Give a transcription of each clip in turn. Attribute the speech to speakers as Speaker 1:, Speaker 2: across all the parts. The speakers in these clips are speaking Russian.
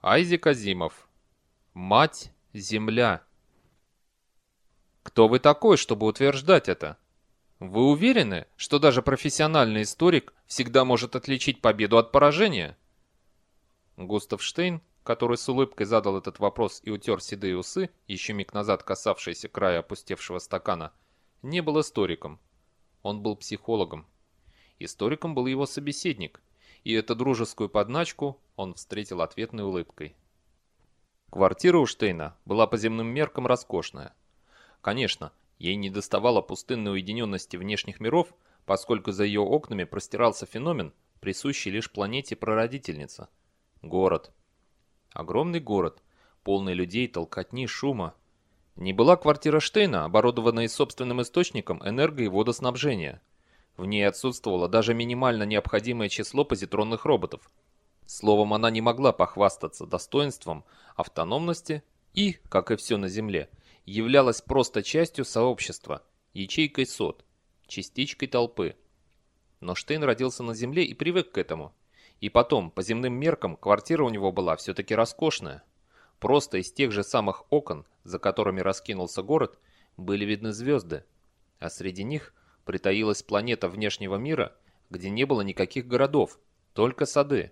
Speaker 1: Айзек Азимов. Мать Земля. Кто вы такой, чтобы утверждать это? Вы уверены, что даже профессиональный историк всегда может отличить победу от поражения? Густав Штейн, который с улыбкой задал этот вопрос и утер седые усы, еще миг назад касавшиеся края опустевшего стакана, не был историком. Он был психологом. Историком был его собеседник, и эту дружескую подначку он встретил ответной улыбкой. Квартира у Штейна была по земным меркам роскошная. Конечно, ей не доставало пустынной уединенности внешних миров, поскольку за ее окнами простирался феномен, присущий лишь планете-прародительница – город. Огромный город, полный людей, толкотни, шума. Не была квартира Штейна, оборудованная собственным источником энерго- и водоснабжения. В ней отсутствовало даже минимально необходимое число позитронных роботов – Словом, она не могла похвастаться достоинством автономности и, как и все на Земле, являлась просто частью сообщества, ячейкой сот, частичкой толпы. Но Штейн родился на Земле и привык к этому. И потом, по земным меркам, квартира у него была все-таки роскошная. Просто из тех же самых окон, за которыми раскинулся город, были видны звезды. А среди них притаилась планета внешнего мира, где не было никаких городов, только сады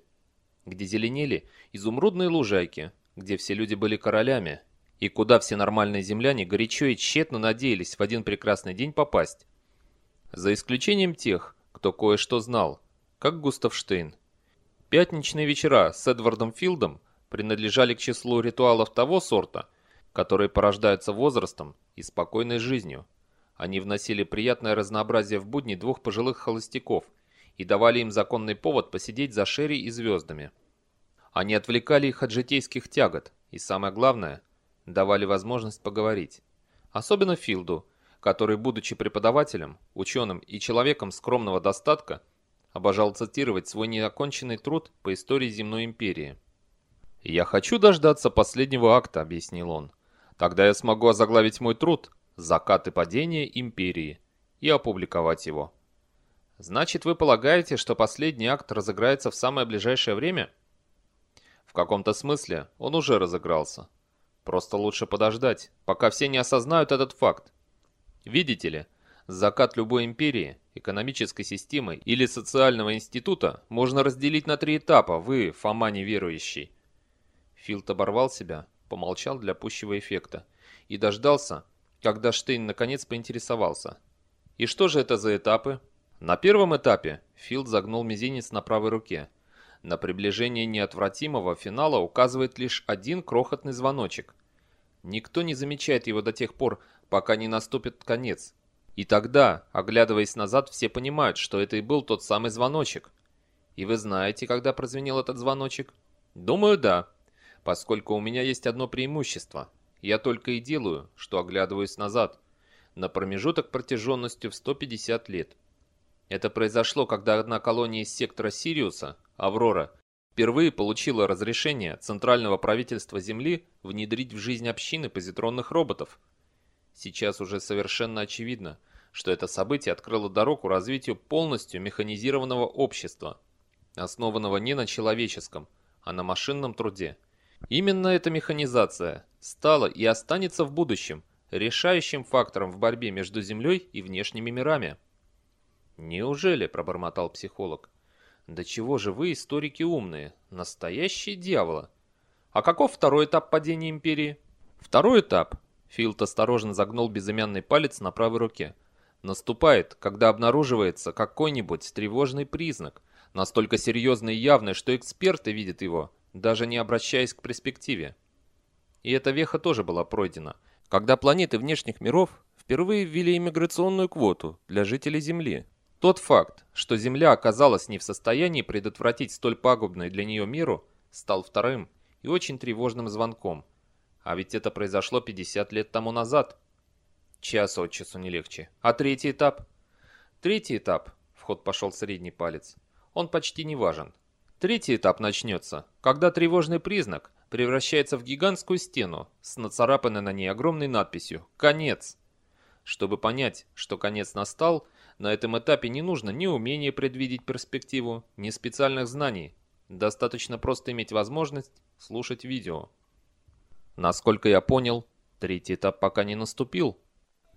Speaker 1: где зеленели изумрудные лужайки, где все люди были королями, и куда все нормальные земляне горячо и тщетно надеялись в один прекрасный день попасть. За исключением тех, кто кое-что знал, как Густав Штейн. Пятничные вечера с Эдвардом Филдом принадлежали к числу ритуалов того сорта, которые порождаются возрастом и спокойной жизнью. Они вносили приятное разнообразие в будни двух пожилых холостяков – и давали им законный повод посидеть за Шерри и звездами. Они отвлекали их от житейских тягот и, самое главное, давали возможность поговорить. Особенно Филду, который, будучи преподавателем, ученым и человеком скромного достатка, обожал цитировать свой неоконченный труд по истории земной империи. «Я хочу дождаться последнего акта», — объяснил он. «Тогда я смогу озаглавить мой труд «Закат и падение империи» и опубликовать его». Значит, вы полагаете, что последний акт разыграется в самое ближайшее время? В каком-то смысле он уже разыгрался. Просто лучше подождать, пока все не осознают этот факт. Видите ли, закат любой империи, экономической системы или социального института можно разделить на три этапа, вы, Фома неверующий. Филд оборвал себя, помолчал для пущего эффекта и дождался, когда Штейн наконец поинтересовался. И что же это за этапы? На первом этапе Филд загнул мизинец на правой руке. На приближение неотвратимого финала указывает лишь один крохотный звоночек. Никто не замечает его до тех пор, пока не наступит конец. И тогда, оглядываясь назад, все понимают, что это и был тот самый звоночек. И вы знаете, когда прозвенел этот звоночек? Думаю, да. Поскольку у меня есть одно преимущество. Я только и делаю, что оглядываюсь назад. На промежуток протяженностью в 150 лет. Это произошло, когда одна колония из сектора Сириуса, Аврора, впервые получила разрешение Центрального правительства Земли внедрить в жизнь общины позитронных роботов. Сейчас уже совершенно очевидно, что это событие открыло дорогу развитию полностью механизированного общества, основанного не на человеческом, а на машинном труде. Именно эта механизация стала и останется в будущем решающим фактором в борьбе между Землей и внешними мирами. «Неужели?» – пробормотал психолог. «Да чего же вы, историки умные? Настоящие дьяволы!» «А каков второй этап падения империи?» «Второй этап», – Филд осторожно загнул безымянный палец на правой руке, «наступает, когда обнаруживается какой-нибудь тревожный признак, настолько серьезный и явный, что эксперты видят его, даже не обращаясь к перспективе». И эта веха тоже была пройдена, когда планеты внешних миров впервые ввели иммиграционную квоту для жителей Земли. Тот факт, что Земля оказалась не в состоянии предотвратить столь пагубный для нее миру, стал вторым и очень тревожным звонком. А ведь это произошло 50 лет тому назад. Час от часу не легче. А третий этап? Третий этап, в ход пошел средний палец, он почти не важен. Третий этап начнется, когда тревожный признак превращается в гигантскую стену с нацарапанной на ней огромной надписью «Конец». Чтобы понять, что конец настал, на этом этапе не нужно ни умения предвидеть перспективу, ни специальных знаний. Достаточно просто иметь возможность слушать видео. Насколько я понял, третий этап пока не наступил.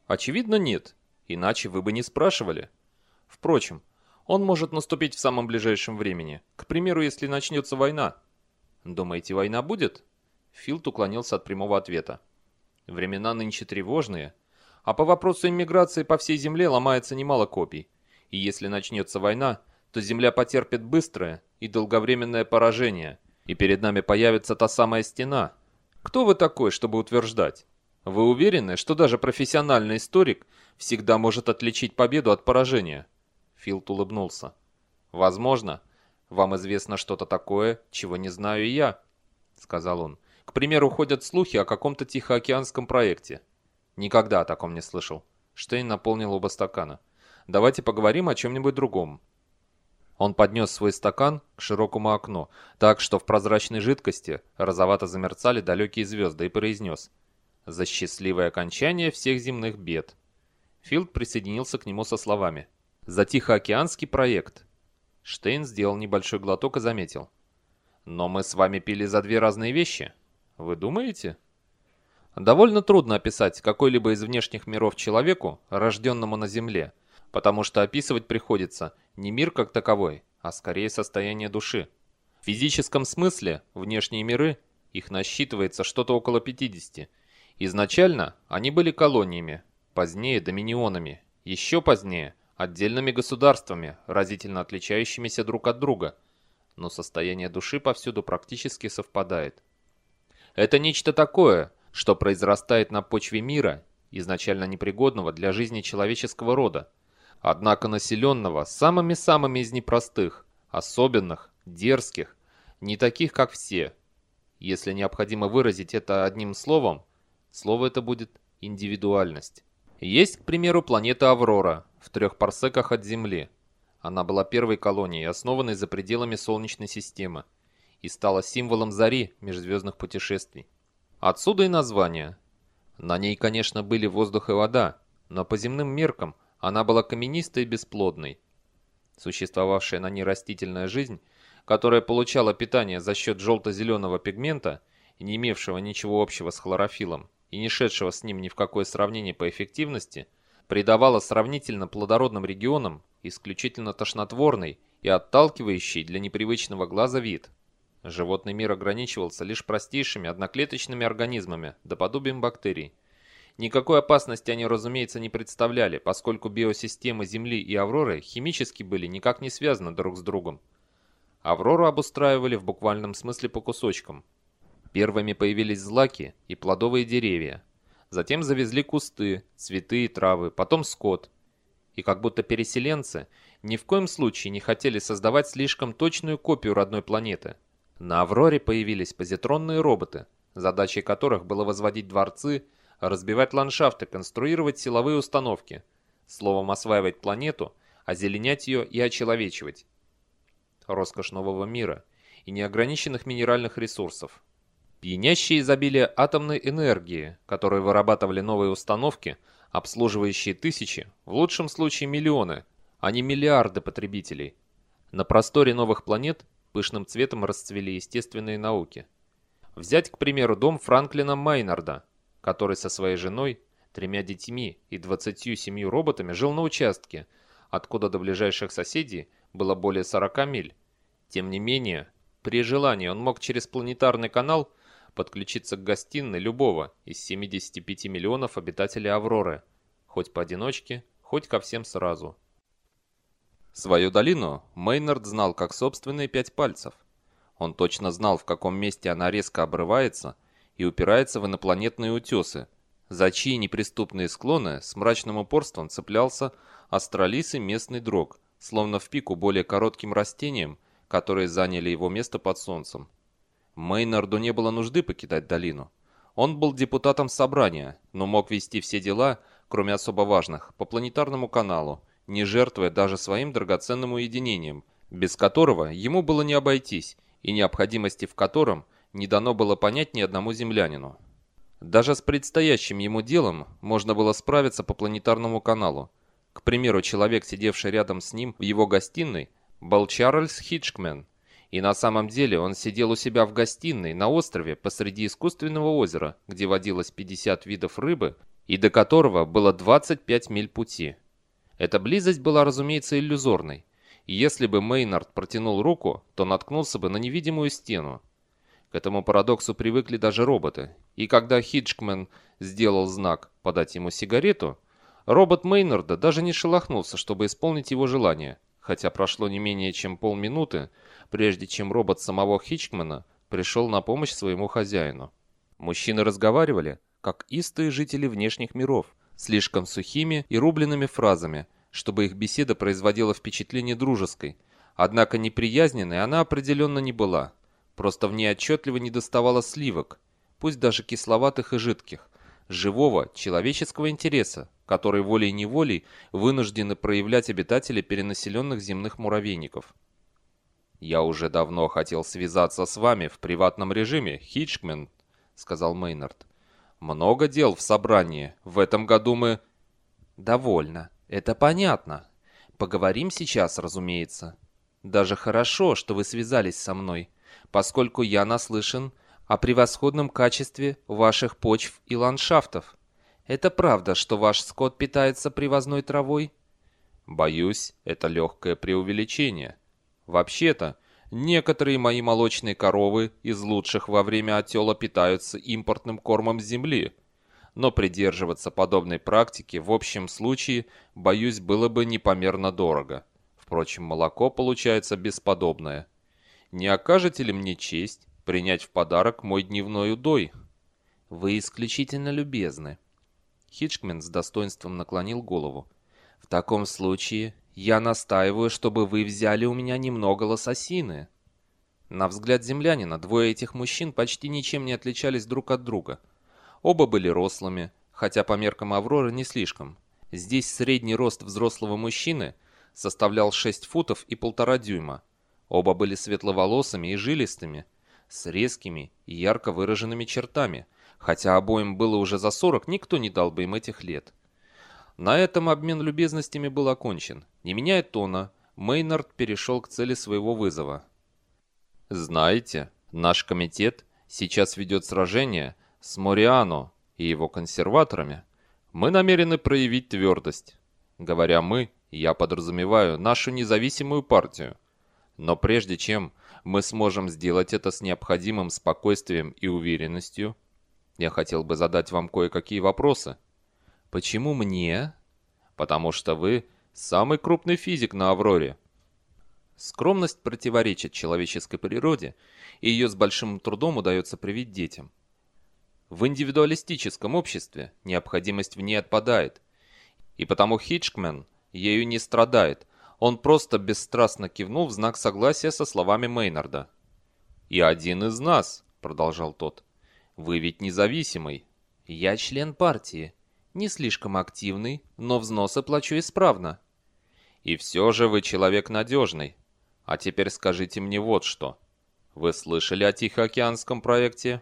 Speaker 1: Очевидно, нет, иначе вы бы не спрашивали. Впрочем, он может наступить в самом ближайшем времени. К примеру, если начнется война. Думаете, война будет? Филд уклонился от прямого ответа. Времена нынче тревожные, а по вопросу иммиграции по всей земле ломается немало копий. И если начнется война, то земля потерпит быстрое и долговременное поражение, и перед нами появится та самая стена. Кто вы такой, чтобы утверждать? Вы уверены, что даже профессиональный историк всегда может отличить победу от поражения? Филд улыбнулся. Возможно, вам известно что-то такое, чего не знаю и я, сказал он. К примеру, ходят слухи о каком-то тихоокеанском проекте. Никогда о таком не слышал. Штейн наполнил оба стакана. Давайте поговорим о чем-нибудь другом. Он поднес свой стакан к широкому окну, так что в прозрачной жидкости розовато замерцали далекие звезды, и произнес «За счастливое окончание всех земных бед». Филд присоединился к нему со словами «За Тихоокеанский проект». Штейн сделал небольшой глоток и заметил. «Но мы с вами пили за две разные вещи. Вы думаете?» Довольно трудно описать какой-либо из внешних миров человеку, рожденному на Земле, потому что описывать приходится не мир как таковой, а скорее состояние души. В физическом смысле внешние миры, их насчитывается что-то около 50. Изначально они были колониями, позднее доминионами, еще позднее отдельными государствами, разительно отличающимися друг от друга, но состояние души повсюду практически совпадает. Это нечто такое, что произрастает на почве мира, изначально непригодного для жизни человеческого рода, однако населенного самыми-самыми из непростых, особенных, дерзких, не таких, как все. Если необходимо выразить это одним словом, слово это будет индивидуальность. Есть, к примеру, планета Аврора в трех парсеках от Земли. Она была первой колонией, основанной за пределами Солнечной системы, и стала символом зари межзвездных путешествий. Отсюда и название. На ней, конечно, были воздух и вода, но по земным меркам она была каменистой и бесплодной. Существовавшая на ней растительная жизнь, которая получала питание за счет желто-зеленого пигмента не имевшего ничего общего с хлорофилом, и не шедшего с ним ни в какое сравнение по эффективности, придавала сравнительно плодородным регионам исключительно тошнотворный и отталкивающий для непривычного глаза вид – Животный мир ограничивался лишь простейшими одноклеточными организмами, да подобием бактерий. Никакой опасности они, разумеется, не представляли, поскольку биосистемы Земли и Авроры химически были никак не связаны друг с другом. Аврору обустраивали в буквальном смысле по кусочкам. Первыми появились злаки и плодовые деревья. Затем завезли кусты, цветы и травы, потом скот. И как будто переселенцы ни в коем случае не хотели создавать слишком точную копию родной планеты – на «Авроре» появились позитронные роботы, задачей которых было возводить дворцы, разбивать ландшафты, конструировать силовые установки, словом осваивать планету, озеленять ее и очеловечивать. Роскошь нового мира и неограниченных минеральных ресурсов. Пьянящее изобилие атомной энергии, которые вырабатывали новые установки, обслуживающие тысячи, в лучшем случае миллионы, а не миллиарды потребителей. На просторе новых планет пышным цветом расцвели естественные науки. Взять, к примеру, дом Франклина Майнарда, который со своей женой, тремя детьми и 27 роботами жил на участке, откуда до ближайших соседей было более 40 миль. Тем не менее, при желании он мог через планетарный канал подключиться к гостиной любого из 75 миллионов обитателей Авроры, хоть поодиночке, хоть ко всем сразу. Свою долину Мейнард знал как собственные пять пальцев. Он точно знал, в каком месте она резко обрывается и упирается в инопланетные утесы, за чьи неприступные склоны с мрачным упорством цеплялся астролисый местный дрог, словно в пику более коротким растениям, которые заняли его место под солнцем. Мейнарду не было нужды покидать долину. Он был депутатом собрания, но мог вести все дела, кроме особо важных, по планетарному каналу, не жертвуя даже своим драгоценным уединением, без которого ему было не обойтись, и необходимости в котором не дано было понять ни одному землянину. Даже с предстоящим ему делом можно было справиться по планетарному каналу. К примеру, человек, сидевший рядом с ним в его гостиной, был Чарльз Хитчкмен, И на самом деле он сидел у себя в гостиной на острове посреди искусственного озера, где водилось 50 видов рыбы и до которого было 25 миль пути. Эта близость была, разумеется, иллюзорной. И если бы Мейнард протянул руку, то наткнулся бы на невидимую стену. К этому парадоксу привыкли даже роботы. И когда Хиджкмен сделал знак подать ему сигарету, робот Мейнарда даже не шелохнулся, чтобы исполнить его желание, хотя прошло не менее чем полминуты, прежде чем робот самого Хичкмана пришел на помощь своему хозяину. Мужчины разговаривали, как истые жители внешних миров, слишком сухими и рубленными фразами, чтобы их беседа производила впечатление дружеской, однако неприязненной она определенно не была. Просто в ней отчетливо недоставало сливок, пусть даже кисловатых и жидких, живого человеческого интереса, который волей-неволей вынуждены проявлять обитатели перенаселенных земных муравейников. «Я уже давно хотел связаться с вами в приватном режиме, Хичкмен», — сказал Мейнард. Много дел в собрании. В этом году мы...» «Довольно. Это понятно. Поговорим сейчас, разумеется. Даже хорошо, что вы связались со мной, поскольку я наслышан о превосходном качестве ваших почв и ландшафтов. Это правда, что ваш скот питается привозной травой?» «Боюсь, это легкое преувеличение. Вообще-то, Некоторые мои молочные коровы из лучших во время отела питаются импортным кормом с земли. Но придерживаться подобной практики в общем случае, боюсь, было бы непомерно дорого. Впрочем, молоко получается бесподобное. Не окажете ли мне честь принять в подарок мой дневной удой?
Speaker 2: Вы исключительно любезны. Хитчкмен с достоинством наклонил голову. В таком случае я настаиваю, чтобы вы взяли у меня немного лососины». На взгляд землянина двое этих мужчин почти ничем не отличались друг от друга. Оба были рослыми, хотя по меркам Авроры не слишком. Здесь средний рост взрослого мужчины составлял 6 футов и полтора дюйма. Оба были светловолосыми и жилистыми, с резкими и ярко выраженными чертами, хотя обоим было уже за 40, никто не дал бы им этих лет. На этом обмен любезностями был окончен. Не меняя тона, Мейнард перешел к цели своего вызова.
Speaker 1: «Знаете, наш комитет сейчас ведет сражение с Мориано и его консерваторами. Мы намерены проявить твердость. Говоря «мы», я подразумеваю нашу независимую партию. Но прежде чем мы сможем сделать это с необходимым спокойствием и уверенностью, я хотел бы задать вам кое-какие вопросы».
Speaker 2: Почему мне?
Speaker 1: Потому что вы самый крупный физик на Авроре.
Speaker 2: Скромность противоречит человеческой природе, и ее с большим трудом удается привить детям. В индивидуалистическом обществе необходимость в ней отпадает, и потому Хитчкмен ею не страдает, он просто бесстрастно кивнул в знак согласия со словами Мейнарда.
Speaker 1: «И один из нас», — продолжал тот, — «вы ведь независимый».
Speaker 2: «Я член партии», не слишком активный, но взносы плачу исправно.
Speaker 1: И все же вы человек надежный. А теперь скажите мне вот что. Вы слышали о Тихоокеанском проекте?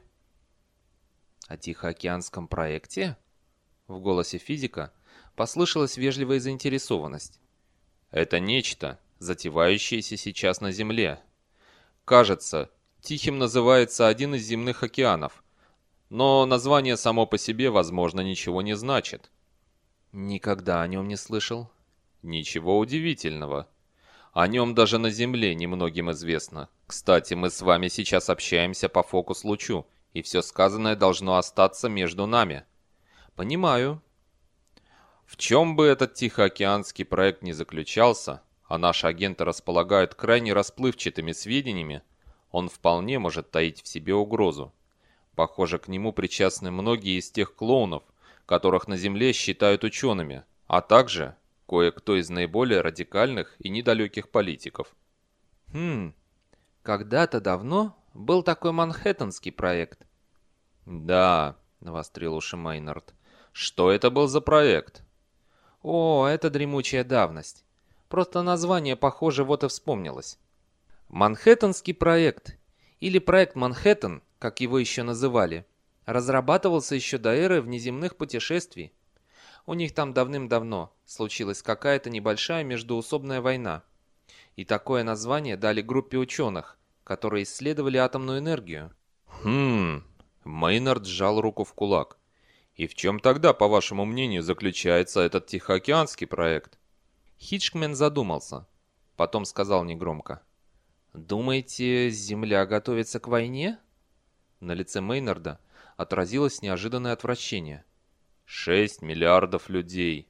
Speaker 2: О Тихоокеанском проекте? В голосе физика послышалась вежливая заинтересованность.
Speaker 1: Это нечто, затевающееся сейчас на Земле. Кажется, Тихим называется один из земных океанов – но название само по себе, возможно, ничего не значит.
Speaker 2: Никогда о нем не слышал.
Speaker 1: Ничего удивительного. О нем даже на Земле немногим известно. Кстати, мы с вами сейчас общаемся по фокус-лучу, и все сказанное должно остаться между нами.
Speaker 2: Понимаю.
Speaker 1: В чем бы этот Тихоокеанский проект ни заключался, а наши агенты располагают крайне расплывчатыми сведениями, он вполне может таить в себе угрозу. Похоже, к нему причастны многие из тех клоунов, которых на Земле считают учеными, а также кое-кто из наиболее радикальных и недалеких политиков.
Speaker 2: Хм, когда-то давно был такой манхэттенский проект.
Speaker 1: Да, навострил уши Майнард. Что это был за проект?
Speaker 2: О, это дремучая давность. Просто название, похоже, вот и вспомнилось. Манхэттенский проект, или проект Манхэттен, как его еще называли, разрабатывался еще до эры внеземных путешествий. У них там давным-давно случилась какая-то небольшая междуусобная война. И такое название дали группе ученых, которые исследовали атомную энергию.
Speaker 1: Хм, Мейнард сжал руку в кулак. И в чем тогда, по вашему мнению, заключается этот Тихоокеанский проект?
Speaker 2: Хитчкмен задумался. Потом сказал негромко. «Думаете, Земля готовится к войне?» На лице Мейнарда отразилось неожиданное отвращение.
Speaker 1: «Шесть миллиардов людей.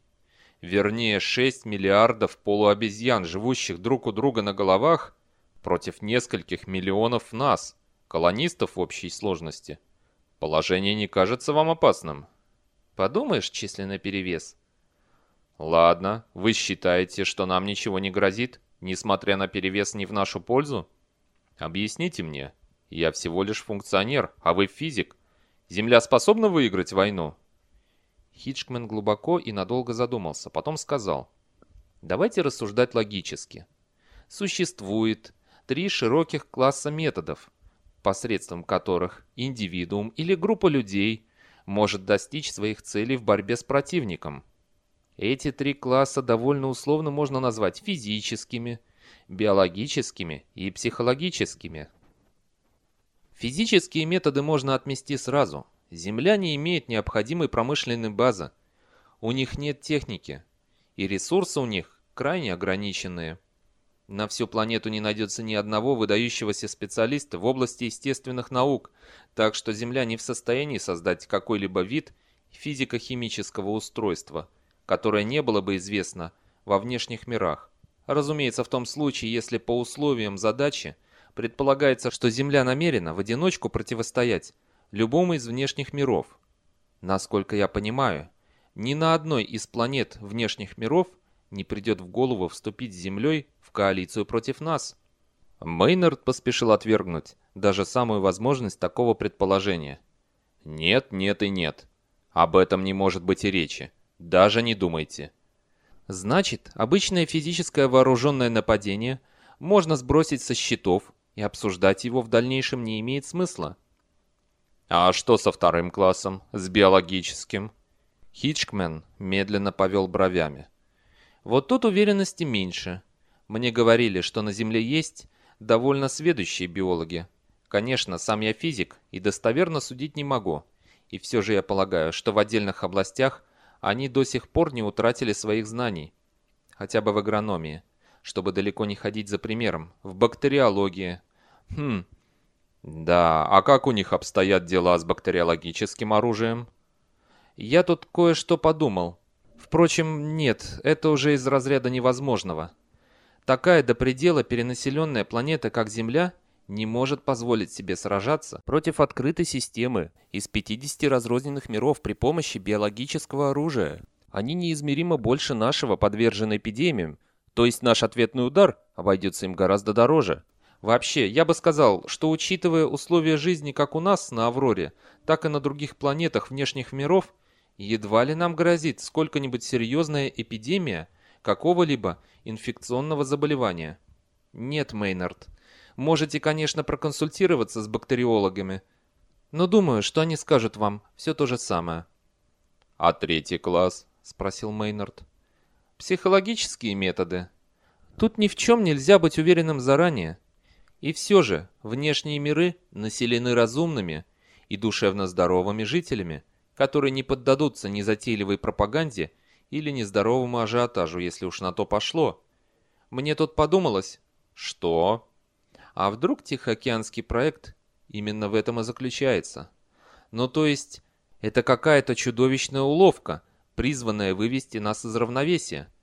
Speaker 1: Вернее, шесть миллиардов полуобезьян, живущих друг у друга на головах, против нескольких миллионов нас, колонистов в общей сложности. Положение не кажется вам опасным?»
Speaker 2: «Подумаешь, численный перевес».
Speaker 1: «Ладно, вы считаете, что нам ничего не грозит?» несмотря на перевес не в нашу пользу? Объясните мне. Я всего лишь функционер, а вы физик. Земля способна выиграть войну?»
Speaker 2: Хитчкмен глубоко и надолго задумался, потом сказал. «Давайте рассуждать логически. Существует три широких класса методов, посредством которых индивидуум или группа людей может достичь своих целей в борьбе с противником – эти три класса довольно условно можно назвать физическими, биологическими и психологическими. Физические методы можно отмести сразу. Земля не имеет необходимой промышленной базы. У них нет техники. И ресурсы у них крайне ограниченные. На всю планету не найдется ни одного выдающегося специалиста в области естественных наук, так что Земля не в состоянии создать какой-либо вид физико-химического устройства – которое не было бы известно во внешних мирах. Разумеется, в том случае, если по условиям задачи предполагается, что Земля намерена в одиночку противостоять любому из внешних миров. Насколько я понимаю, ни на одной из планет внешних миров не придет в голову вступить с Землей в коалицию против нас.
Speaker 1: Мейнард поспешил отвергнуть даже самую возможность такого предположения. Нет, нет и нет. Об этом не может быть и речи. Даже не думайте.
Speaker 2: Значит, обычное физическое вооруженное нападение можно сбросить со счетов, и обсуждать его в дальнейшем не имеет смысла.
Speaker 1: А что со вторым классом, с биологическим?
Speaker 2: Хитчкмен медленно повел бровями. Вот тут уверенности меньше. Мне говорили, что на Земле есть довольно сведущие биологи. Конечно, сам я физик и достоверно судить не могу. И все же я полагаю, что в отдельных областях они до сих пор не утратили своих знаний, хотя бы в агрономии, чтобы далеко не ходить за примером, в бактериологии.
Speaker 1: Хм, да, а как у них обстоят дела с бактериологическим оружием?
Speaker 2: Я тут кое-что подумал. Впрочем, нет, это уже из разряда невозможного. Такая до предела перенаселенная планета, как Земля – не может позволить себе сражаться против открытой системы из 50 разрозненных миров при помощи биологического оружия. Они неизмеримо больше нашего подвержены эпидемиям, то есть наш ответный удар обойдется им гораздо дороже. Вообще, я бы сказал, что учитывая условия жизни как у нас на Авроре, так и на других планетах внешних миров, едва ли нам грозит сколько-нибудь серьезная эпидемия какого-либо инфекционного заболевания. Нет, Мейнард, Можете, конечно, проконсультироваться с бактериологами. Но думаю, что они скажут вам все то же самое.
Speaker 1: «А третий класс?» – спросил Мейнард.
Speaker 2: «Психологические методы. Тут ни в чем нельзя быть уверенным заранее. И все же, внешние миры населены разумными и душевно здоровыми жителями, которые не поддадутся незатейливой пропаганде или нездоровому ажиотажу, если уж на то пошло. Мне тут подумалось...
Speaker 1: Что?
Speaker 2: А вдруг Тихоокеанский проект именно в этом и заключается? Ну то есть, это какая-то чудовищная уловка, призванная вывести нас из равновесия.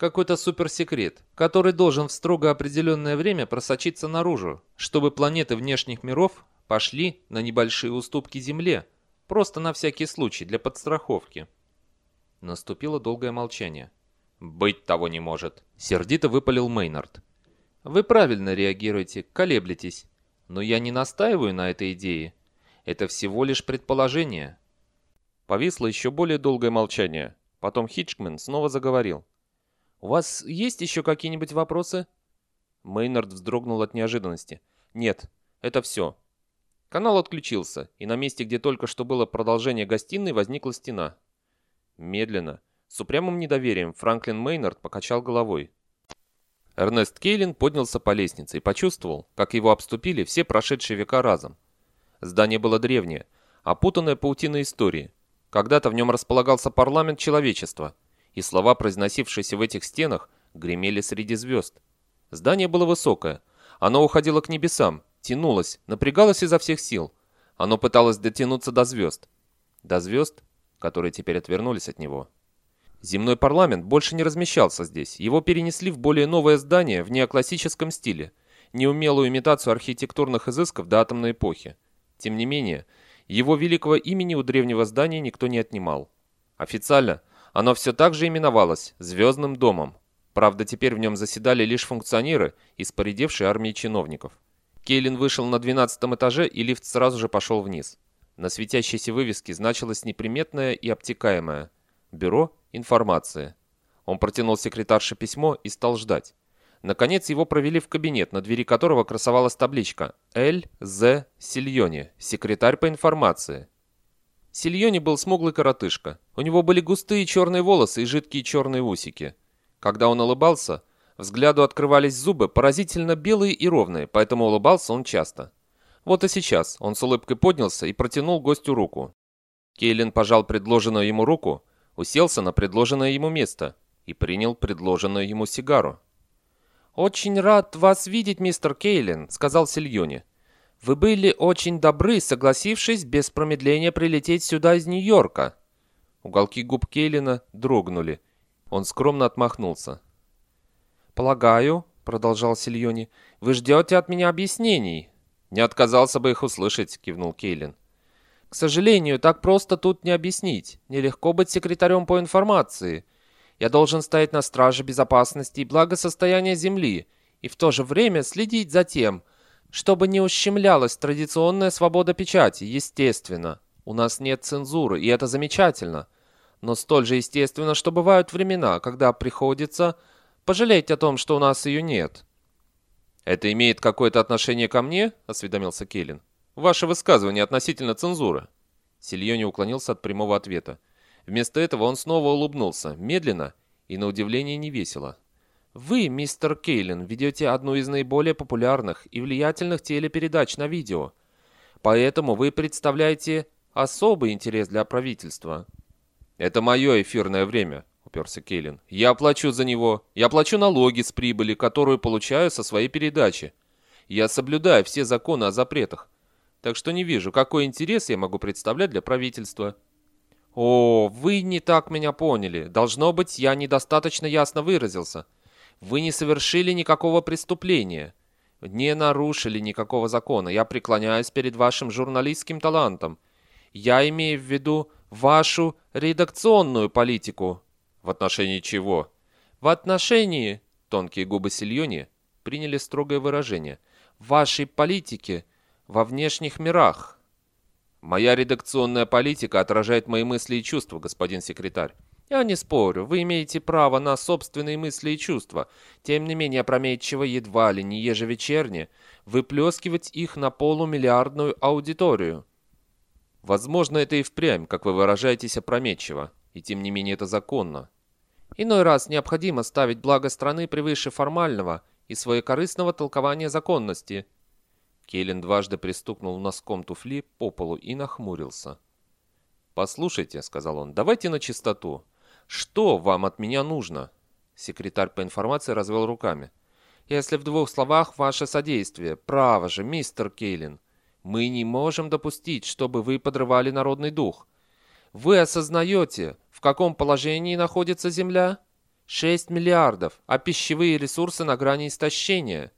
Speaker 2: Какой-то суперсекрет, который должен в строго определенное время просочиться наружу, чтобы планеты внешних миров пошли на небольшие уступки Земле, просто на всякий случай, для подстраховки. Наступило долгое молчание.
Speaker 1: «Быть того не может», —
Speaker 2: сердито выпалил Мейнард. Вы правильно реагируете, колеблетесь. Но я не настаиваю на этой идее. Это всего лишь предположение.
Speaker 1: Повисло еще более долгое молчание. Потом Хитчкмен снова заговорил.
Speaker 2: «У вас есть еще какие-нибудь вопросы?»
Speaker 1: Мейнард вздрогнул от неожиданности. «Нет, это все». Канал отключился, и на месте, где только что было продолжение гостиной, возникла стена. Медленно, с упрямым недоверием, Франклин Мейнард покачал головой. Эрнест Кейлин поднялся по лестнице и почувствовал, как его обступили все прошедшие века разом. Здание было древнее, опутанное паутиной истории. Когда-то в нем располагался парламент человечества, и слова, произносившиеся в этих стенах, гремели среди звезд. Здание было высокое, оно уходило к небесам, тянулось, напрягалось изо всех сил. Оно пыталось дотянуться до звезд. До звезд, которые теперь отвернулись от него. Земной парламент больше не размещался здесь. Его перенесли в более новое здание в неоклассическом стиле, неумелую имитацию архитектурных изысков до атомной эпохи. Тем не менее, его великого имени у древнего здания никто не отнимал. Официально оно все так же именовалось «Звездным домом». Правда, теперь в нем заседали лишь функционеры из поредевшей армии чиновников. Кейлин вышел на 12 этаже, и лифт сразу же пошел вниз. На светящейся вывеске значилось неприметное и обтекаемое «Бюро информации». Он протянул секретарше письмо и стал ждать. Наконец его провели в кабинет, на двери которого красовалась табличка «Л. З. Сильони, секретарь по информации». Сильони был смуглый коротышка. У него были густые черные волосы и жидкие черные усики. Когда он улыбался, взгляду открывались зубы, поразительно белые и ровные, поэтому улыбался он часто. Вот и сейчас он с улыбкой поднялся и протянул гостю руку. Кейлин пожал предложенную ему руку, уселся на предложенное ему место и принял предложенную ему сигару. «Очень рад вас видеть, мистер Кейлин», — сказал Сильони. «Вы были очень добры, согласившись без промедления прилететь сюда из Нью-Йорка». Уголки губ Кейлина дрогнули. Он скромно отмахнулся. «Полагаю», — продолжал Сильони, — «вы ждете от меня объяснений». «Не отказался бы их услышать», — кивнул Кейлин. «К сожалению, так просто тут не объяснить. Нелегко быть секретарем по информации. Я должен стоять на страже безопасности и благосостояния Земли, и в то же время следить за тем, чтобы не ущемлялась традиционная свобода печати, естественно. У нас нет цензуры, и это замечательно. Но столь же естественно, что бывают времена, когда приходится пожалеть о том, что у нас ее нет. «Это имеет какое-то отношение ко мне?» – осведомился Келлин. «Ваше высказывание относительно цензуры». Сильони уклонился от прямого ответа. Вместо этого он снова улыбнулся, медленно и, на удивление, невесело. «Вы, мистер Кейлин, ведете одну из наиболее популярных и влиятельных телепередач на видео. Поэтому вы представляете особый интерес для правительства». «Это мое эфирное время», — уперся Кейлин. «Я плачу за него. Я плачу налоги с прибыли, которую получаю со своей передачи. Я соблюдаю все законы о запретах. Так что не вижу, какой интерес я могу представлять для правительства». «О, вы не так меня поняли. Должно быть, я недостаточно ясно выразился. Вы не совершили никакого преступления. Не нарушили никакого закона. Я преклоняюсь перед вашим журналистским талантом. Я имею в виду вашу редакционную политику». «В отношении чего?» «В отношении...» Тонкие губы Сильони приняли строгое выражение. «Вашей политики во внешних мирах». «Моя редакционная политика отражает мои мысли и чувства, господин секретарь». «Я не спорю, вы имеете право на собственные мысли и чувства. Тем не менее, опрометчиво едва ли не ежевечерне выплескивать их на полумиллиардную аудиторию». «Возможно, это и впрямь, как вы выражаетесь, опрометчиво, и тем не менее это законно».
Speaker 2: «Иной раз необходимо ставить благо страны превыше формального и своекорыстного толкования законности»,
Speaker 1: Кейлин дважды пристукнул носком туфли по полу и нахмурился. «Послушайте», — сказал он, — «давайте на чистоту. Что вам от меня нужно?» Секретарь по информации развел руками.
Speaker 2: «Если в двух словах ваше содействие. Право же, мистер Кейлин. Мы не можем допустить, чтобы вы подрывали народный дух. Вы осознаете, в каком положении находится Земля? 6 миллиардов, а пищевые ресурсы на грани истощения.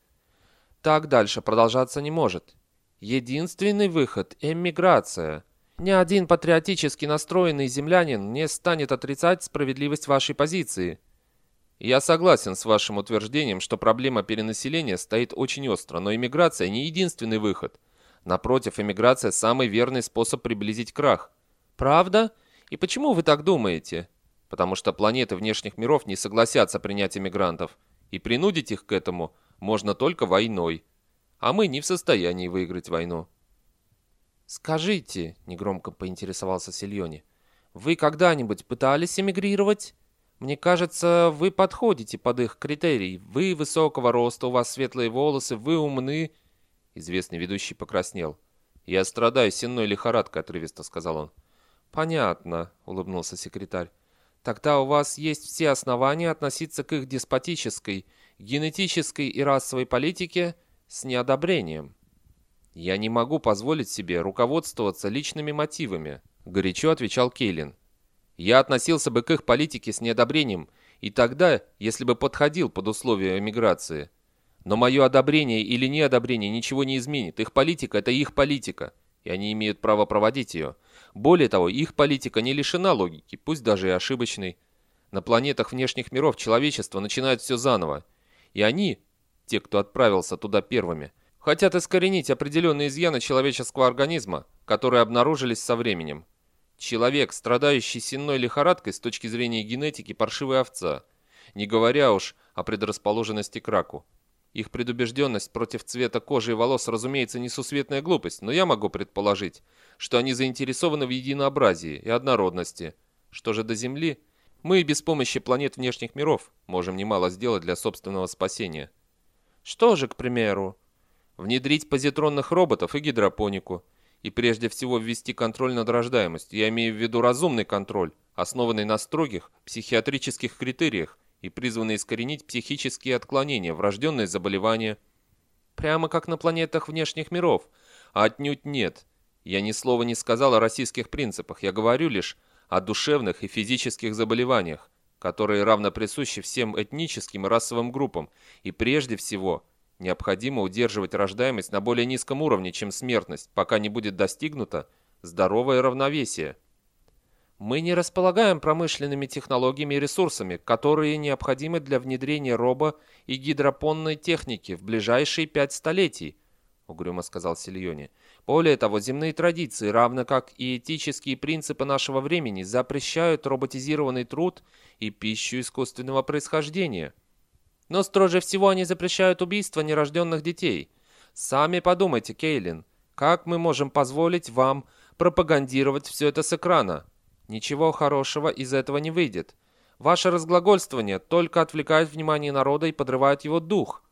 Speaker 2: Так дальше продолжаться не может. Единственный выход – эмиграция. Ни один патриотически настроенный землянин не станет отрицать справедливость вашей позиции.
Speaker 1: Я согласен с вашим утверждением, что проблема перенаселения стоит очень остро, но иммиграция не единственный выход. Напротив, иммиграция – самый верный способ приблизить крах.
Speaker 2: Правда? И почему вы так думаете?
Speaker 1: Потому что планеты внешних миров не согласятся принять иммигрантов. И принудить их к этому можно только войной. А мы не в состоянии выиграть войну.
Speaker 2: «Скажите», — негромко поинтересовался Сильони, — «вы когда-нибудь пытались эмигрировать? Мне кажется, вы подходите под их критерий. Вы высокого роста, у вас светлые волосы, вы умны».
Speaker 1: Известный ведущий покраснел. «Я страдаю сенной лихорадкой», — отрывисто сказал он.
Speaker 2: «Понятно», — улыбнулся секретарь. «Тогда у вас есть все основания относиться к их деспотической, генетической и расовой политике с неодобрением».
Speaker 1: «Я не могу позволить себе руководствоваться личными мотивами», — горячо отвечал Кейлин. «Я относился бы к их политике с неодобрением и тогда, если бы подходил под условия эмиграции. Но мое одобрение или неодобрение ничего не изменит. Их политика — это их политика, и они имеют право проводить ее. Более того, их политика не лишена логики, пусть даже и ошибочной. На планетах внешних миров человечество начинает все заново. И они, те, кто отправился туда первыми, хотят искоренить определенные изъяны человеческого организма, которые обнаружились со временем. Человек, страдающий сенной лихорадкой с точки зрения генетики, паршивая овца, не говоря уж о предрасположенности к раку. Их предубежденность против цвета кожи и волос, разумеется, несусветная глупость, но я могу предположить, что они заинтересованы в единообразии и однородности. Что же до Земли? Мы и без помощи планет внешних миров можем немало сделать для собственного спасения.
Speaker 2: Что же, к примеру?
Speaker 1: Внедрить позитронных роботов и гидропонику. И прежде всего ввести контроль над рождаемостью. Я имею в виду разумный контроль, основанный на строгих психиатрических критериях, и призваны искоренить психические отклонения, врожденные заболевания.
Speaker 2: Прямо как на планетах внешних миров.
Speaker 1: А отнюдь нет. Я ни слова не сказал о российских принципах, я говорю лишь о душевных и физических заболеваниях, которые равно присущи всем этническим и расовым группам, и прежде всего необходимо удерживать рождаемость на более низком уровне, чем смертность, пока не будет достигнуто здоровое равновесие.
Speaker 2: Мы не располагаем промышленными технологиями и ресурсами, которые необходимы для внедрения робо- и гидропонной техники в ближайшие пять столетий, угрюмо сказал Сильони. Более того, земные традиции, равно как и этические принципы нашего времени, запрещают роботизированный труд и пищу искусственного происхождения. Но строже всего они запрещают убийство нерожденных детей. Сами подумайте, Кейлин, как мы можем позволить вам пропагандировать все это с экрана? Ничего хорошего из этого не выйдет. Ваше разглагольствование только отвлекает внимание народа и подрывает его дух.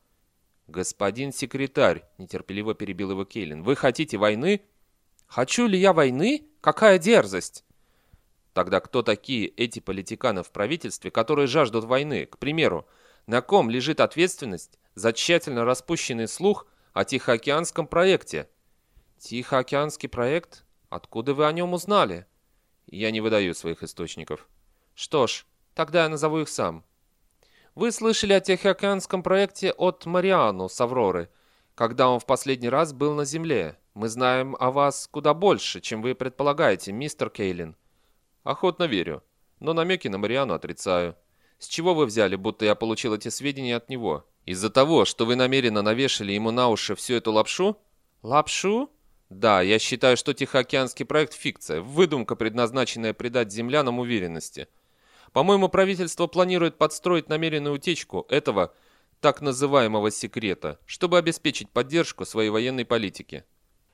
Speaker 1: Господин секретарь, нетерпеливо перебил его Кейлин, вы хотите войны?
Speaker 2: Хочу ли я войны? Какая дерзость!
Speaker 1: Тогда кто такие эти политиканы в правительстве, которые жаждут войны? К примеру, на ком лежит ответственность за тщательно распущенный слух о Тихоокеанском проекте?
Speaker 2: Тихоокеанский проект? Откуда вы о нем узнали?
Speaker 1: Я не выдаю своих источников.
Speaker 2: Что ж, тогда я назову их сам. Вы слышали о Тихоокеанском проекте от Мариану с Авроры, когда он в последний раз был на Земле. Мы знаем о вас куда больше, чем вы предполагаете, мистер Кейлин.
Speaker 1: Охотно верю, но намеки на Мариану отрицаю. С чего вы взяли, будто я получил эти сведения от него? Из-за того, что вы намеренно навешали ему на уши всю эту лапшу?
Speaker 2: Лапшу?
Speaker 1: Да, я считаю, что Тихоокеанский проект – фикция, выдумка, предназначенная придать землянам уверенности. По-моему, правительство планирует подстроить намеренную утечку этого так называемого секрета, чтобы обеспечить поддержку своей военной политики.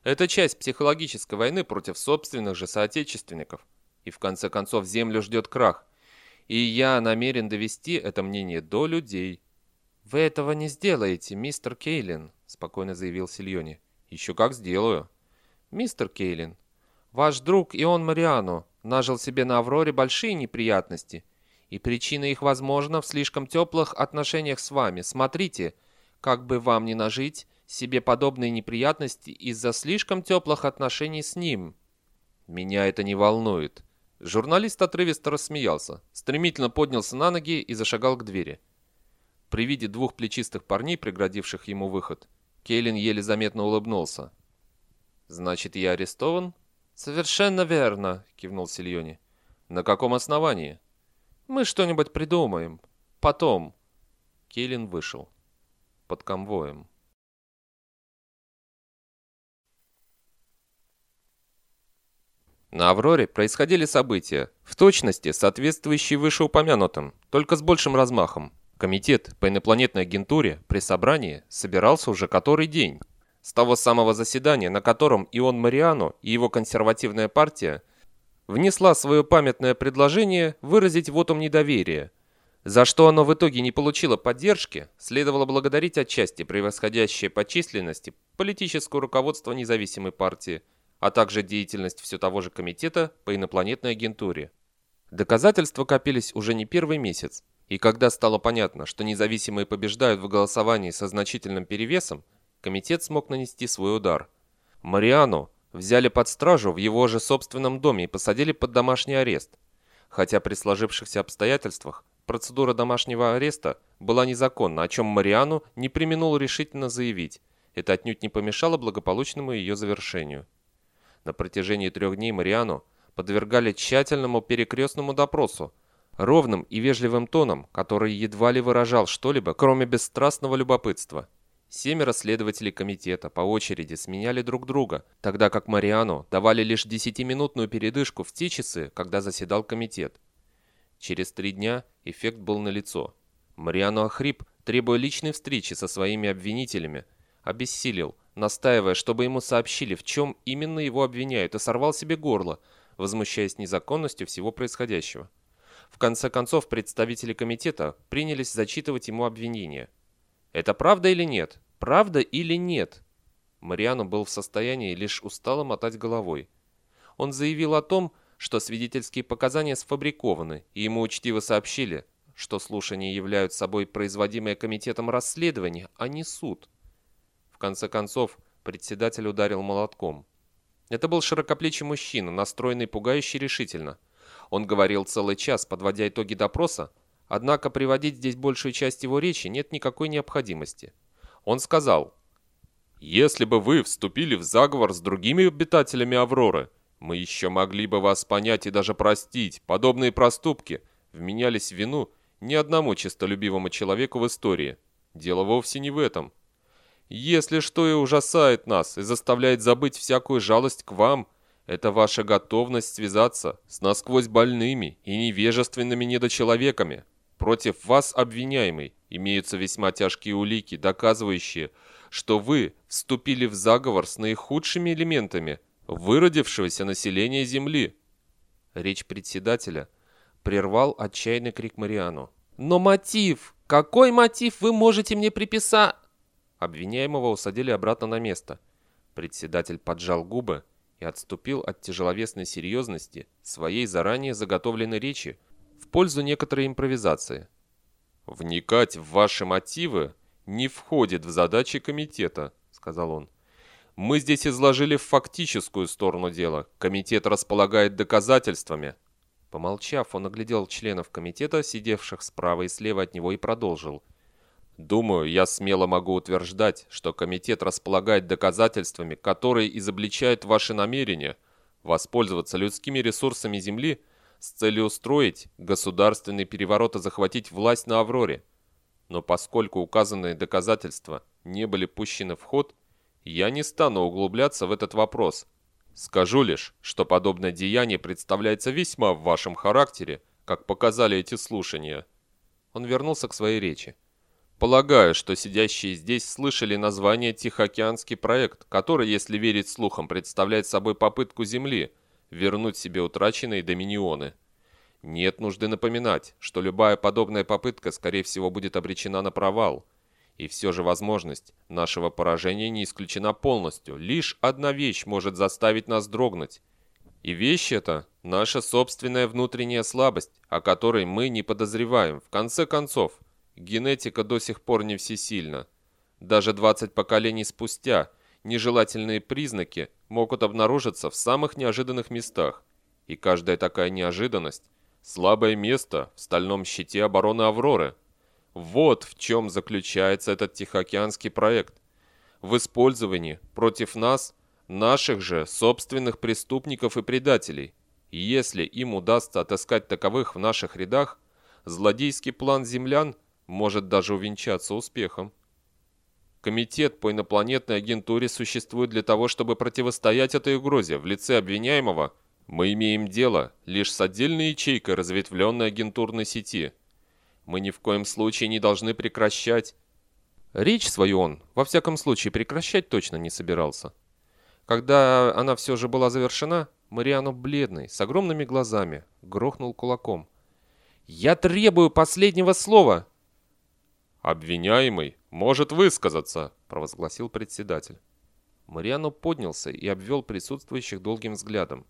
Speaker 1: Это часть психологической войны против собственных же соотечественников. И в конце концов землю ждет крах. И я намерен довести это мнение до людей.
Speaker 2: «Вы этого не сделаете, мистер Кейлин», – спокойно заявил Сильони.
Speaker 1: «Еще как сделаю».
Speaker 2: «Мистер Кейлин, ваш друг Ион Мариано нажил себе на Авроре большие неприятности, и причина их, возможно, в слишком теплых отношениях с вами. Смотрите, как бы вам не нажить себе подобные неприятности из-за слишком теплых отношений с ним».
Speaker 1: «Меня это не волнует». Журналист отрывисто рассмеялся, стремительно поднялся на ноги и зашагал к двери. При виде двух плечистых парней, преградивших ему выход, Кейлин еле заметно улыбнулся. «Значит, я арестован?»
Speaker 2: «Совершенно верно», — кивнул Сильони.
Speaker 1: «На каком основании?»
Speaker 2: «Мы что-нибудь придумаем. Потом».
Speaker 1: Кейлин вышел. Под конвоем. На «Авроре» происходили события, в точности соответствующие вышеупомянутым, только с большим размахом. Комитет по инопланетной агентуре при собрании собирался уже который день с того самого заседания, на котором Ион Мариано и его консервативная партия внесла свое памятное предложение выразить вотум недоверия За что оно в итоге не получило поддержки, следовало благодарить отчасти превосходящее по численности политическое руководство независимой партии, а также деятельность все того же комитета по инопланетной агентуре. Доказательства копились уже не первый месяц, и когда стало понятно, что независимые побеждают в голосовании со значительным перевесом, комитет смог нанести свой удар. Мариану взяли под стражу в его же собственном доме и посадили под домашний арест. Хотя при сложившихся обстоятельствах процедура домашнего ареста была незаконна, о чем Мариану не применул решительно заявить. Это отнюдь не помешало благополучному ее завершению. На протяжении трех дней Мариану подвергали тщательному перекрестному допросу, ровным и вежливым тоном, который едва ли выражал что-либо, кроме бесстрастного любопытства. Семеро следователей комитета по очереди сменяли друг друга, тогда как Мариану давали лишь десятиминутную передышку в те часы, когда заседал комитет. Через три дня эффект был налицо. Мариану охрип, требуя личной встречи со своими обвинителями, обессилел, настаивая, чтобы ему сообщили, в чем именно его обвиняют, и сорвал себе горло, возмущаясь незаконностью всего происходящего. В конце концов, представители комитета принялись зачитывать ему обвинения. Это правда или нет? Правда или нет? Мариану был в состоянии лишь устало мотать головой. Он заявил о том, что свидетельские показания сфабрикованы, и ему учтиво сообщили, что слушания являются собой производимое комитетом расследование, а не суд. В конце концов, председатель ударил молотком. Это был широкоплечий мужчина, настроенный пугающе решительно. Он говорил целый час, подводя итоги допроса, однако приводить здесь большую часть его речи нет никакой необходимости. Он сказал, «Если бы вы вступили в заговор с другими обитателями Авроры, мы еще могли бы вас понять и даже простить. Подобные проступки вменялись в вину ни одному честолюбивому человеку в истории. Дело вовсе не в этом. Если что и ужасает нас и заставляет забыть всякую жалость к вам – это ваша готовность связаться с насквозь больными и невежественными недочеловеками. Против вас, обвиняемый, имеются весьма тяжкие улики, доказывающие, что вы вступили в заговор с наихудшими элементами выродившегося населения Земли. Речь председателя прервал отчаянный крик Мариану. «Но мотив! Какой мотив вы можете мне приписать?» Обвиняемого усадили обратно на место. Председатель поджал губы и отступил от тяжеловесной серьезности своей заранее заготовленной речи в пользу некоторой импровизации. «Вникать в ваши мотивы не входит в задачи комитета», — сказал он. «Мы здесь изложили фактическую сторону дела. Комитет располагает доказательствами». Помолчав, он оглядел членов комитета, сидевших справа и слева от него, и продолжил — Думаю, я смело могу утверждать, что комитет располагает доказательствами, которые изобличают ваши намерения воспользоваться людскими ресурсами Земли с целью устроить государственный переворот и захватить власть на Авроре. Но поскольку указанные доказательства не были пущены в ход, я не стану углубляться в этот вопрос. Скажу лишь, что подобное деяние представляется весьма в вашем характере, как показали эти слушания. Он вернулся к своей речи. Полагаю, что сидящие здесь слышали название Тихоокеанский проект, который, если верить слухам, представляет собой попытку Земли вернуть себе утраченные доминионы. Нет нужды напоминать, что любая подобная попытка, скорее всего, будет обречена на провал. И все же возможность нашего поражения не исключена полностью. Лишь одна вещь может заставить нас дрогнуть. И вещь эта – наша собственная внутренняя слабость, о которой мы не подозреваем. В конце концов – Генетика до сих пор не всесильна. Даже 20 поколений спустя нежелательные признаки могут обнаружиться в самых неожиданных местах. И каждая такая неожиданность – слабое место в стальном щите обороны Авроры. Вот в чем заключается этот Тихоокеанский проект. В использовании против нас наших же собственных преступников и предателей. Если им удастся отыскать таковых в наших рядах, злодейский план землян – может даже увенчаться успехом. Комитет по инопланетной агентуре существует для того, чтобы противостоять этой угрозе. В лице обвиняемого мы имеем дело лишь с отдельной ячейкой разветвленной агентурной сети. Мы ни в коем случае не должны прекращать. Речь свою он, во всяком случае, прекращать точно не собирался. Когда она все же была завершена, Мариану бледный, с огромными глазами, грохнул кулаком.
Speaker 2: «Я требую последнего слова!»
Speaker 1: «Обвиняемый может высказаться», — провозгласил председатель.
Speaker 2: Мариано поднялся и обвел присутствующих долгим взглядом.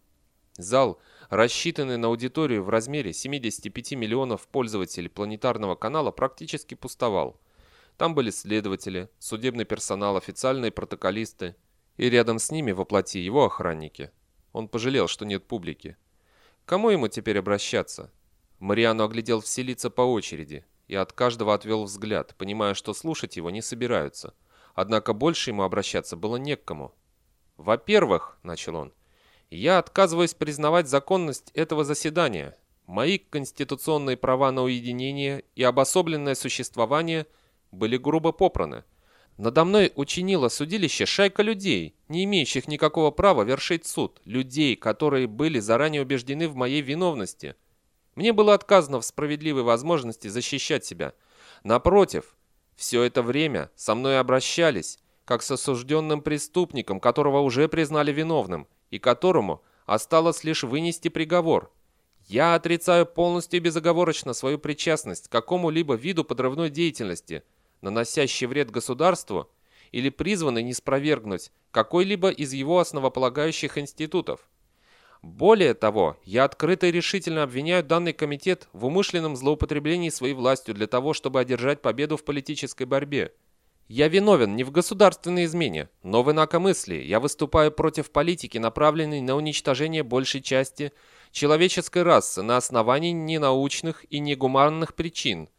Speaker 2: Зал, рассчитанный на аудиторию в размере 75 миллионов пользователей планетарного канала, практически пустовал. Там были следователи, судебный персонал, официальные протоколисты, и рядом с ними воплоти его охранники. Он пожалел, что нет публики. кому ему теперь обращаться? Мариано оглядел все лица по очереди и от каждого отвел взгляд, понимая, что слушать его не собираются. Однако больше ему обращаться было не к кому. «Во-первых», — начал он, — «я отказываюсь признавать законность этого заседания. Мои конституционные права на уединение и обособленное существование были грубо попраны. Надо мной учинило судилище шайка людей, не имеющих никакого права вершить суд, людей, которые были заранее убеждены в моей виновности. Мне было отказано в справедливой возможности защищать себя. Напротив, все это время со мной обращались, как с осужденным преступником, которого уже признали виновным, и которому осталось лишь вынести приговор. Я отрицаю полностью и безоговорочно свою причастность к какому-либо виду подрывной деятельности – наносящий вред государству или призванный не спровергнуть какой-либо из его основополагающих институтов. Более того, я открыто и решительно обвиняю данный комитет в умышленном злоупотреблении своей властью для того, чтобы одержать победу в политической борьбе. Я виновен не в государственной измене, но в инакомыслии. Я выступаю против политики, направленной на уничтожение большей части человеческой расы на основании ненаучных и негуманных причин,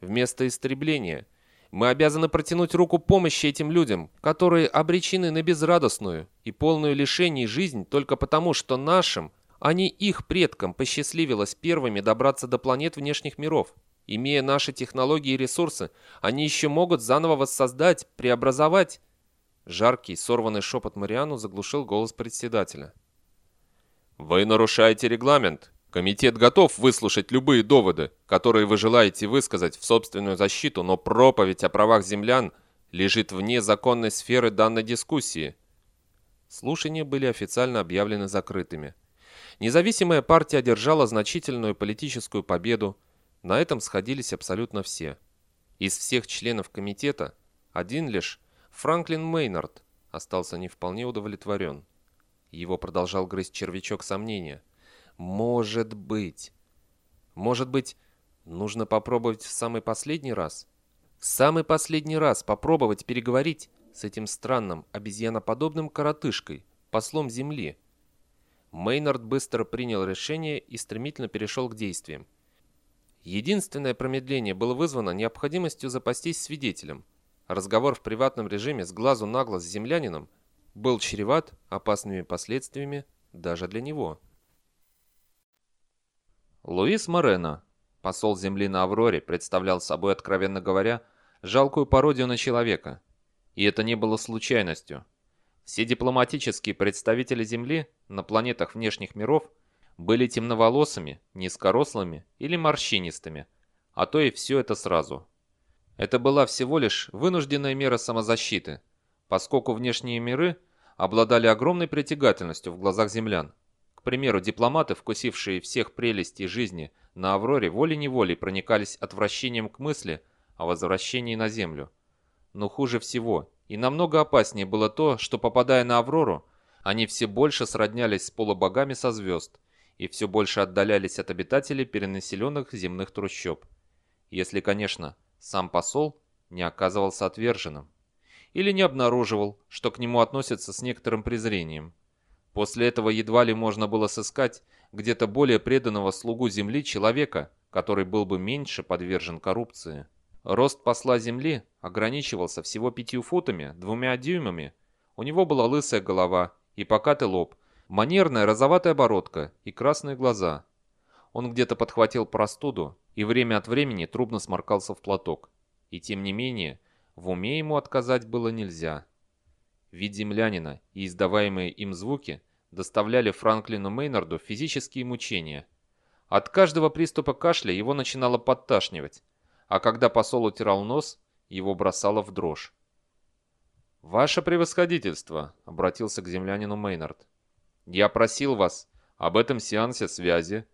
Speaker 2: вместо истребления – мы обязаны протянуть руку помощи этим людям, которые обречены на безрадостную и полную лишений жизнь только потому, что нашим, а не их предкам посчастливилось первыми добраться до планет внешних миров. Имея наши технологии и ресурсы, они еще могут заново воссоздать, преобразовать. Жаркий, сорванный шепот Мариану заглушил голос председателя.
Speaker 1: «Вы нарушаете регламент», Комитет готов выслушать любые доводы, которые вы желаете высказать в собственную защиту, но проповедь о правах землян лежит вне законной сферы данной дискуссии.
Speaker 2: Слушания были официально объявлены закрытыми. Независимая партия одержала значительную политическую победу. На этом сходились абсолютно все. Из всех членов комитета один лишь Франклин Мейнард остался не вполне удовлетворен. Его продолжал грызть червячок сомнения – может быть. Может быть, нужно попробовать в самый последний раз? В самый последний раз попробовать переговорить с этим странным обезьяноподобным коротышкой, послом Земли. Мейнард быстро принял решение и стремительно перешел к действиям. Единственное промедление было вызвано необходимостью запастись свидетелем. Разговор в приватном режиме с глазу на глаз с землянином был чреват опасными последствиями даже для него. Луис Морено, посол Земли на Авроре, представлял собой, откровенно говоря, жалкую пародию на человека. И это не было случайностью. Все дипломатические представители Земли на планетах внешних миров были темноволосыми, низкорослыми или морщинистыми, а то и все это сразу. Это была всего лишь вынужденная мера самозащиты, поскольку внешние миры обладали огромной притягательностью в глазах землян примеру, дипломаты, вкусившие всех прелестей жизни на Авроре, волей-неволей проникались отвращением к мысли о возвращении на Землю. Но хуже всего и намного опаснее было то, что, попадая на Аврору, они все больше сроднялись с полубогами со звезд и все больше отдалялись от обитателей перенаселенных земных трущоб. Если, конечно, сам посол не оказывался отверженным. Или не обнаруживал, что к нему относятся с некоторым презрением. После этого едва ли можно было сыскать где-то более преданного слугу Земли человека, который был бы меньше подвержен коррупции. Рост посла Земли ограничивался всего пятью футами, двумя дюймами. У него была лысая голова и покатый лоб, манерная розоватая бородка и красные глаза. Он где-то подхватил простуду и время от времени трубно сморкался в платок. И тем не менее, в уме ему отказать было нельзя. Вид землянина и издаваемые им звуки доставляли Франклину Мейнарду физические мучения. От каждого приступа кашля его начинало подташнивать, а когда посол утирал нос, его бросало в дрожь. «Ваше превосходительство», — обратился к землянину Мейнард. «Я просил вас об этом сеансе связи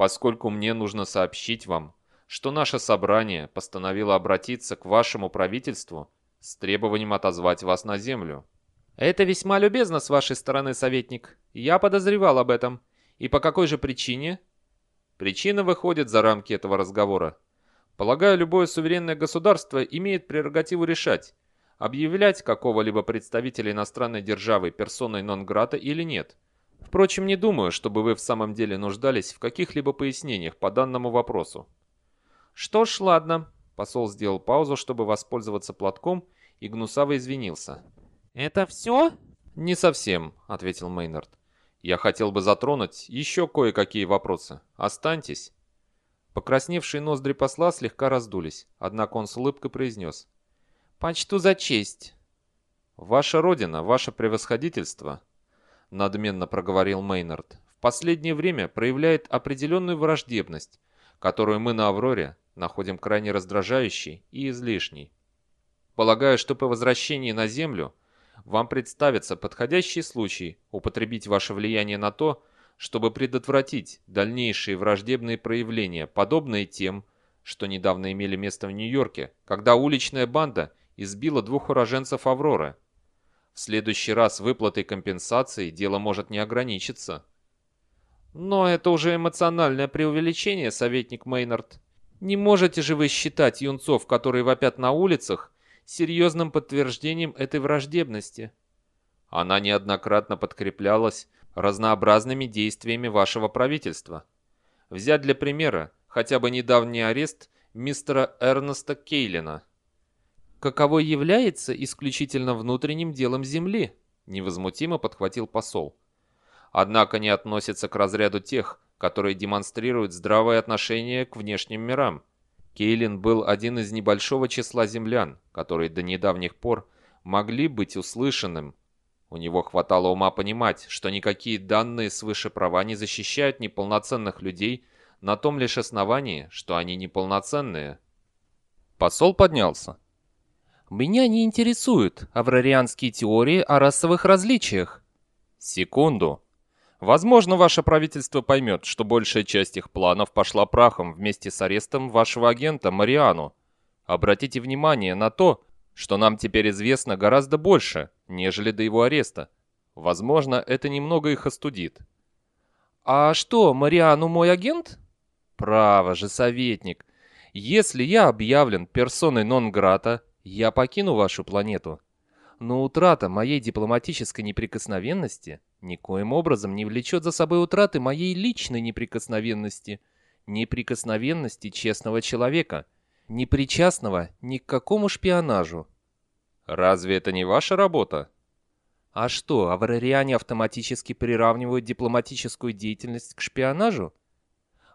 Speaker 1: поскольку мне нужно сообщить вам, что наше собрание постановило обратиться к вашему правительству с требованием отозвать вас на землю.
Speaker 2: Это весьма любезно с вашей стороны, советник. Я подозревал об этом. И по какой же причине?
Speaker 1: Причина выходит за рамки этого разговора. Полагаю, любое суверенное государство имеет прерогативу решать, объявлять какого-либо представителя иностранной державы персоной нон-грата или нет. Впрочем, не думаю, чтобы вы в самом деле нуждались в каких-либо пояснениях по данному вопросу.
Speaker 2: «Что ж, ладно». Посол сделал паузу, чтобы воспользоваться платком, и гнусаво извинился. «Это все?»
Speaker 1: «Не совсем», — ответил Мейнард. «Я хотел бы затронуть еще кое-какие вопросы. Останьтесь». Покрасневшие ноздри посла слегка раздулись, однако он с улыбкой произнес.
Speaker 2: «Почту за честь».
Speaker 1: «Ваша родина, ваше превосходительство», — надменно проговорил Мейнард, «в последнее время проявляет определенную враждебность, которую мы на Авроре находим крайне раздражающей и излишней. Полагаю, что по возвращении на Землю вам представится подходящий случай употребить ваше влияние на то, чтобы предотвратить дальнейшие враждебные проявления, подобные тем, что недавно имели место в Нью-Йорке, когда уличная банда избила двух уроженцев Авроры. В следующий раз выплатой компенсации дело может не ограничиться.
Speaker 2: Но это уже эмоциональное преувеличение, советник Мейнард. Не можете же вы считать юнцов, которые вопят на улицах, серьезным подтверждением этой враждебности?
Speaker 1: Она неоднократно подкреплялась разнообразными действиями вашего правительства. Взять для примера хотя бы недавний арест мистера Эрнеста Кейлина.
Speaker 2: Каково является исключительно внутренним делом Земли, невозмутимо подхватил посол.
Speaker 1: Однако не относится к разряду тех, которые демонстрируют здравое отношение к внешним мирам. Кейлин был один из небольшого числа землян, которые до недавних пор могли быть услышанным. У него хватало ума понимать, что никакие данные свыше права не защищают неполноценных людей на том лишь основании, что они неполноценные.
Speaker 2: Посол поднялся. «Меня не интересуют аврарианские теории о расовых различиях».
Speaker 1: «Секунду», Возможно, ваше правительство поймет, что большая часть их планов пошла прахом вместе с арестом вашего агента Мариану. Обратите внимание на то, что нам теперь известно гораздо больше, нежели до его ареста. Возможно, это немного их остудит.
Speaker 2: «А что, Мариану мой агент?»
Speaker 1: «Право же, советник. Если я объявлен персоной нон-грата, я покину вашу планету. Но утрата моей дипломатической неприкосновенности никоим образом не влечет за собой утраты моей личной неприкосновенности, неприкосновенности честного человека, не причастного ни к какому шпионажу. Разве это не ваша работа?
Speaker 2: А что, аврариане автоматически приравнивают дипломатическую деятельность к шпионажу?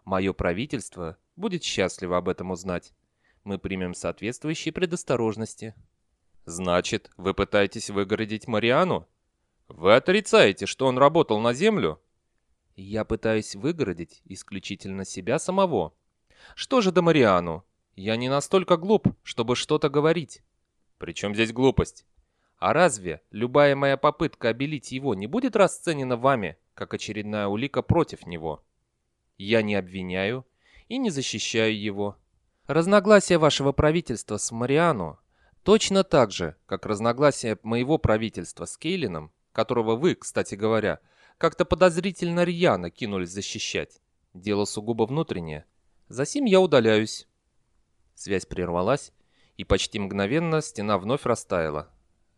Speaker 2: Мое правительство будет счастливо об этом узнать. Мы примем соответствующие предосторожности.
Speaker 1: Значит, вы пытаетесь выгородить Мариану? Вы отрицаете, что он работал на Землю?
Speaker 2: Я пытаюсь выгородить исключительно себя самого. Что же до Мариану? Я не настолько глуп, чтобы что-то говорить.
Speaker 1: Причем здесь глупость?
Speaker 2: А разве любая моя попытка обелить его не будет расценена вами, как очередная улика против него? Я не обвиняю и не защищаю его. Разногласия вашего правительства с Мариану Точно так же, как разногласия моего правительства с Кейлином, которого вы, кстати говоря, как-то подозрительно рьяно кинулись защищать. Дело сугубо внутреннее. Засим я удаляюсь. Связь прервалась, и почти мгновенно стена вновь растаяла.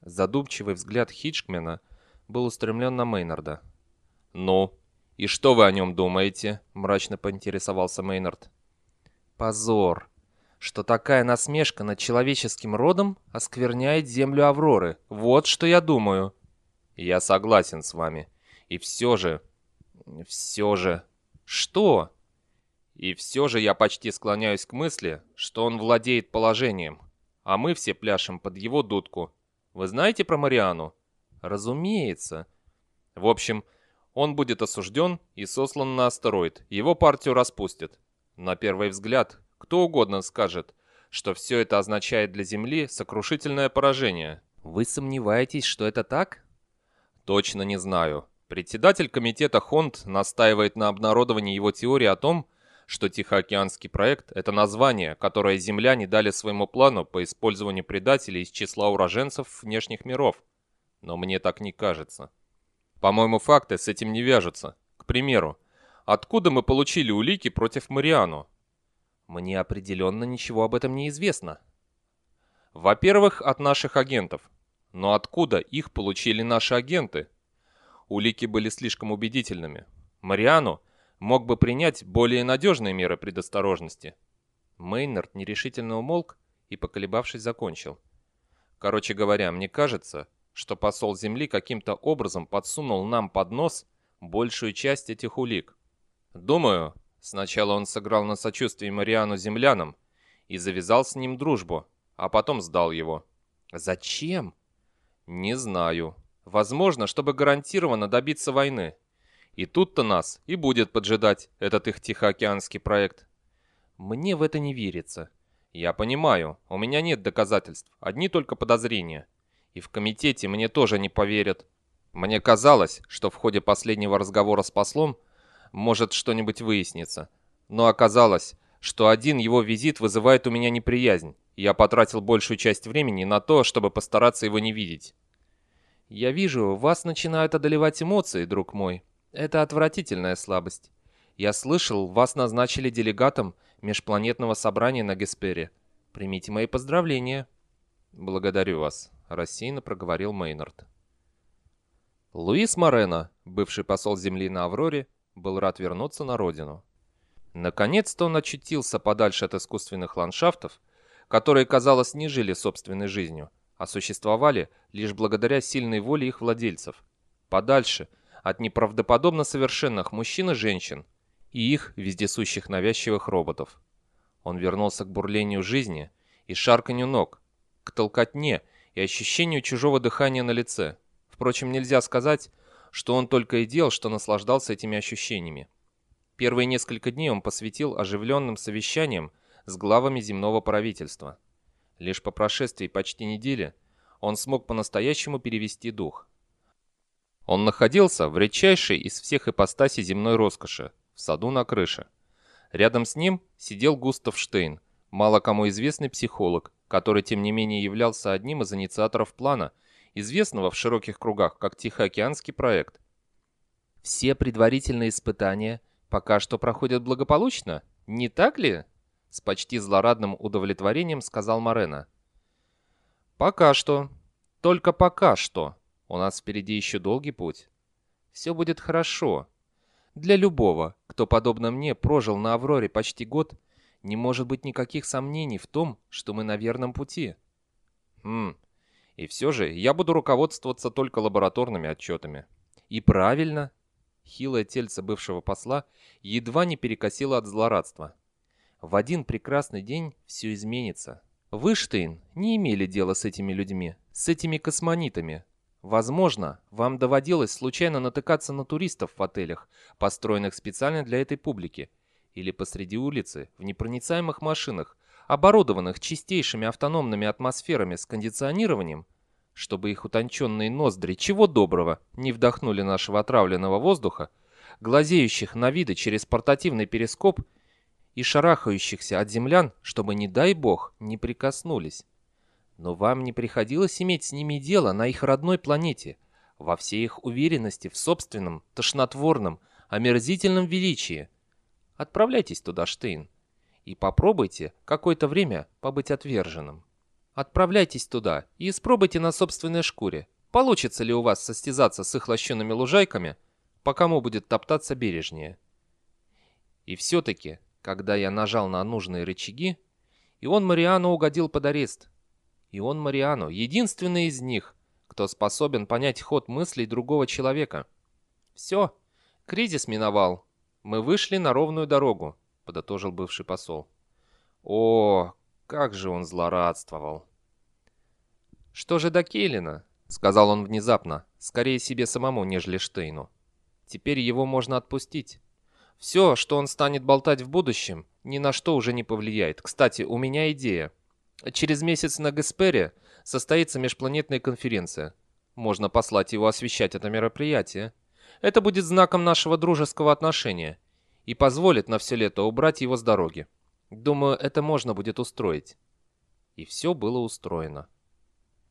Speaker 2: Задумчивый взгляд Хитчкмена был устремлен на Мейнарда.
Speaker 1: «Ну, и что вы о нем думаете?» – мрачно поинтересовался Мейнард.
Speaker 2: «Позор!» что такая насмешка над человеческим родом оскверняет землю Авроры. Вот что я думаю.
Speaker 1: Я согласен с вами. И все же... Все же...
Speaker 2: Что?
Speaker 1: И все же я почти склоняюсь к мысли, что он владеет положением. А мы все пляшем под его дудку. Вы знаете про Мариану?
Speaker 2: Разумеется.
Speaker 1: В общем, он будет осужден и сослан на астероид. Его партию распустят. На первый взгляд, кто угодно скажет, что все это означает для Земли сокрушительное поражение.
Speaker 2: Вы сомневаетесь, что это так?
Speaker 1: Точно не знаю. Председатель комитета Хонд настаивает на обнародовании его теории о том, что Тихоокеанский проект – это название, которое земляне дали своему плану по использованию предателей из числа уроженцев внешних миров. Но мне так не кажется. По-моему, факты с этим не вяжутся. К примеру, откуда мы получили улики против Мариану?
Speaker 2: Мне определенно ничего об этом не известно.
Speaker 1: Во-первых, от наших агентов. Но откуда их получили наши агенты? Улики были слишком убедительными. Мариану мог бы принять более надежные меры предосторожности.
Speaker 2: Мейнард нерешительно умолк и, поколебавшись, закончил.
Speaker 1: Короче говоря, мне кажется, что посол Земли каким-то образом подсунул нам под нос большую часть этих улик. Думаю, сначала он сыграл на сочувствии Мариану землянам и завязал с ним дружбу, а потом сдал его.
Speaker 2: Зачем?
Speaker 1: Не знаю. Возможно, чтобы гарантированно добиться войны. И тут-то нас и будет поджидать этот их Тихоокеанский проект.
Speaker 2: Мне в это не верится.
Speaker 1: Я понимаю, у меня нет доказательств, одни только подозрения. И в комитете мне тоже не поверят. Мне казалось, что в ходе последнего разговора с послом может что-нибудь выясниться. Но оказалось, что один его визит вызывает у меня неприязнь. Я потратил большую часть времени на то, чтобы постараться его не видеть.
Speaker 2: Я вижу, вас начинают одолевать эмоции, друг мой. Это отвратительная слабость. Я слышал, вас назначили делегатом межпланетного собрания на Геспере. Примите мои поздравления.
Speaker 1: Благодарю вас, рассеянно проговорил Мейнард. Луис Морено, бывший посол Земли на Авроре, был рад вернуться на родину. Наконец-то он очутился подальше от искусственных ландшафтов, которые, казалось, не жили собственной жизнью, а существовали лишь благодаря сильной воле их владельцев. Подальше от неправдоподобно совершенных мужчин и женщин и их вездесущих навязчивых роботов. Он вернулся к бурлению жизни и шарканью ног, к толкотне и ощущению чужого дыхания на лице. Впрочем, нельзя сказать, что он только и делал, что наслаждался этими ощущениями. Первые несколько дней он посвятил оживленным совещаниям с главами земного правительства. Лишь по прошествии почти недели он смог по-настоящему перевести дух. Он находился в редчайшей из всех ипостасей земной роскоши, в саду на крыше. Рядом с ним сидел Густав Штейн, мало кому известный психолог, который тем не менее являлся одним из инициаторов плана, известного в широких кругах как Тихоокеанский проект.
Speaker 2: «Все предварительные испытания пока что проходят благополучно, не так ли?» С почти злорадным удовлетворением сказал Морена.
Speaker 1: «Пока что. Только пока что», у нас впереди еще долгий путь.
Speaker 2: Все будет хорошо. Для любого, кто, подобно мне, прожил на Авроре почти год, не может быть никаких сомнений в том, что мы на верном пути.
Speaker 1: Хм. И все же я буду руководствоваться только лабораторными отчетами.
Speaker 2: И правильно. Хилое тельце бывшего посла едва не перекосило от злорадства. В один прекрасный день все изменится. Вы, Штейн, не имели дела с этими людьми, с этими космонитами, Возможно, вам доводилось случайно натыкаться на туристов в отелях, построенных специально для этой публики, или посреди улицы, в непроницаемых машинах, оборудованных чистейшими автономными атмосферами с кондиционированием, чтобы их утонченные ноздри чего доброго не вдохнули нашего отравленного воздуха, глазеющих на виды через портативный перископ и шарахающихся от землян, чтобы, не дай бог, не прикоснулись. Но вам не приходилось иметь с ними дело на их родной планете, во всей их уверенности в собственном, тошнотворном, омерзительном величии. Отправляйтесь туда, Штейн, и попробуйте какое-то время побыть отверженным. Отправляйтесь туда и испробуйте на собственной шкуре, получится ли у вас состязаться с их лощеными лужайками, по кому будет топтаться бережнее. И все-таки, когда я нажал на нужные рычаги, и он Мариану угодил под арест, и он Мариано, единственный из них, кто способен понять ход мыслей другого человека. Все, кризис миновал. Мы вышли на ровную дорогу, подытожил бывший посол. О, как же он злорадствовал. Что же до Кейлина? Сказал он внезапно, скорее себе самому, нежели Штейну. Теперь его можно отпустить. Все, что он станет болтать в будущем, ни на что уже не повлияет. Кстати, у меня идея. Через месяц на Геспере состоится межпланетная конференция. Можно послать его освещать это мероприятие. Это будет знаком нашего дружеского отношения. и позволит на все лето убрать его с дороги. Думаю, это можно будет устроить. И все было устроено.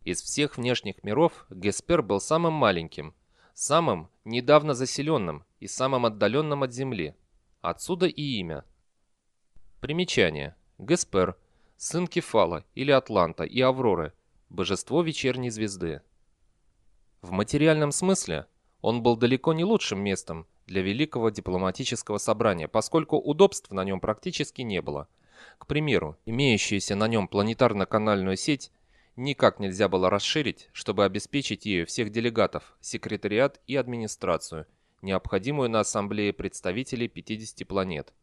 Speaker 2: Из всех внешних миров Геспер был самым маленьким, самым недавно заселенным и самым отдаленным от Земли. Отсюда и имя. Примечание. Геспер, сын Кефала или Атланта и Авроры, божество вечерней звезды. В материальном смысле он был далеко не лучшим местом для великого дипломатического собрания, поскольку удобств на нем практически не было. К примеру, имеющуюся на нем планетарно-канальную сеть никак нельзя было расширить, чтобы обеспечить ею всех делегатов, секретариат и администрацию, необходимую на ассамблее представителей 50 планет.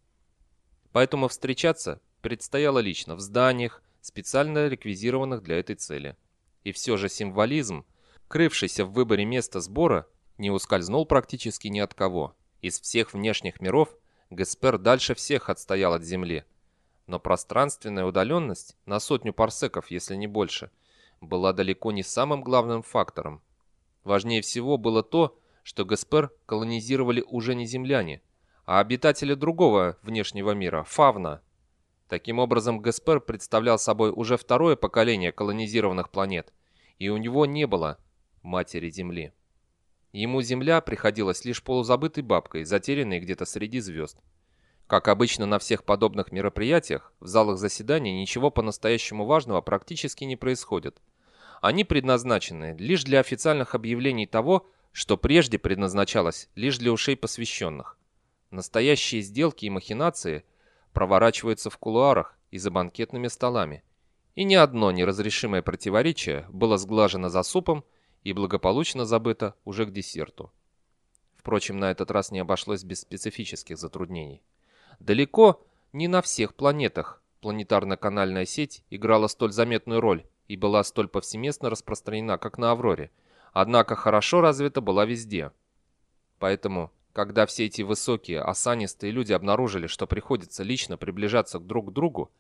Speaker 2: Поэтому встречаться предстояло лично в зданиях, специально реквизированных для этой цели. И все же символизм, крывшийся в выборе места сбора, не ускользнул практически ни от кого. Из всех внешних миров Геспер дальше всех отстоял от Земли. Но пространственная удаленность, на сотню парсеков, если не больше, была далеко не самым главным фактором. Важнее всего было то, что Геспер колонизировали уже не земляне, а обитатели другого внешнего мира – фавна. Таким образом, Геспер представлял собой уже второе поколение колонизированных планет, и у него не было матери Земли. Ему Земля приходилась лишь полузабытой бабкой, затерянной где-то среди звезд. Как обычно на всех подобных мероприятиях, в залах заседаний ничего по-настоящему важного практически не происходит. Они предназначены лишь для официальных объявлений того, что прежде предназначалось лишь для ушей посвященных. Настоящие сделки и махинации проворачиваются в кулуарах и за банкетными столами. И ни одно неразрешимое противоречие было сглажено за супом и благополучно забыто уже к десерту. Впрочем, на этот раз не обошлось без специфических затруднений. Далеко не на всех планетах планетарно-канальная сеть играла столь заметную роль и была столь повсеместно распространена, как на Авроре, однако хорошо развита была везде. Поэтому, когда все эти высокие, осанистые люди обнаружили, что приходится лично приближаться друг к другу,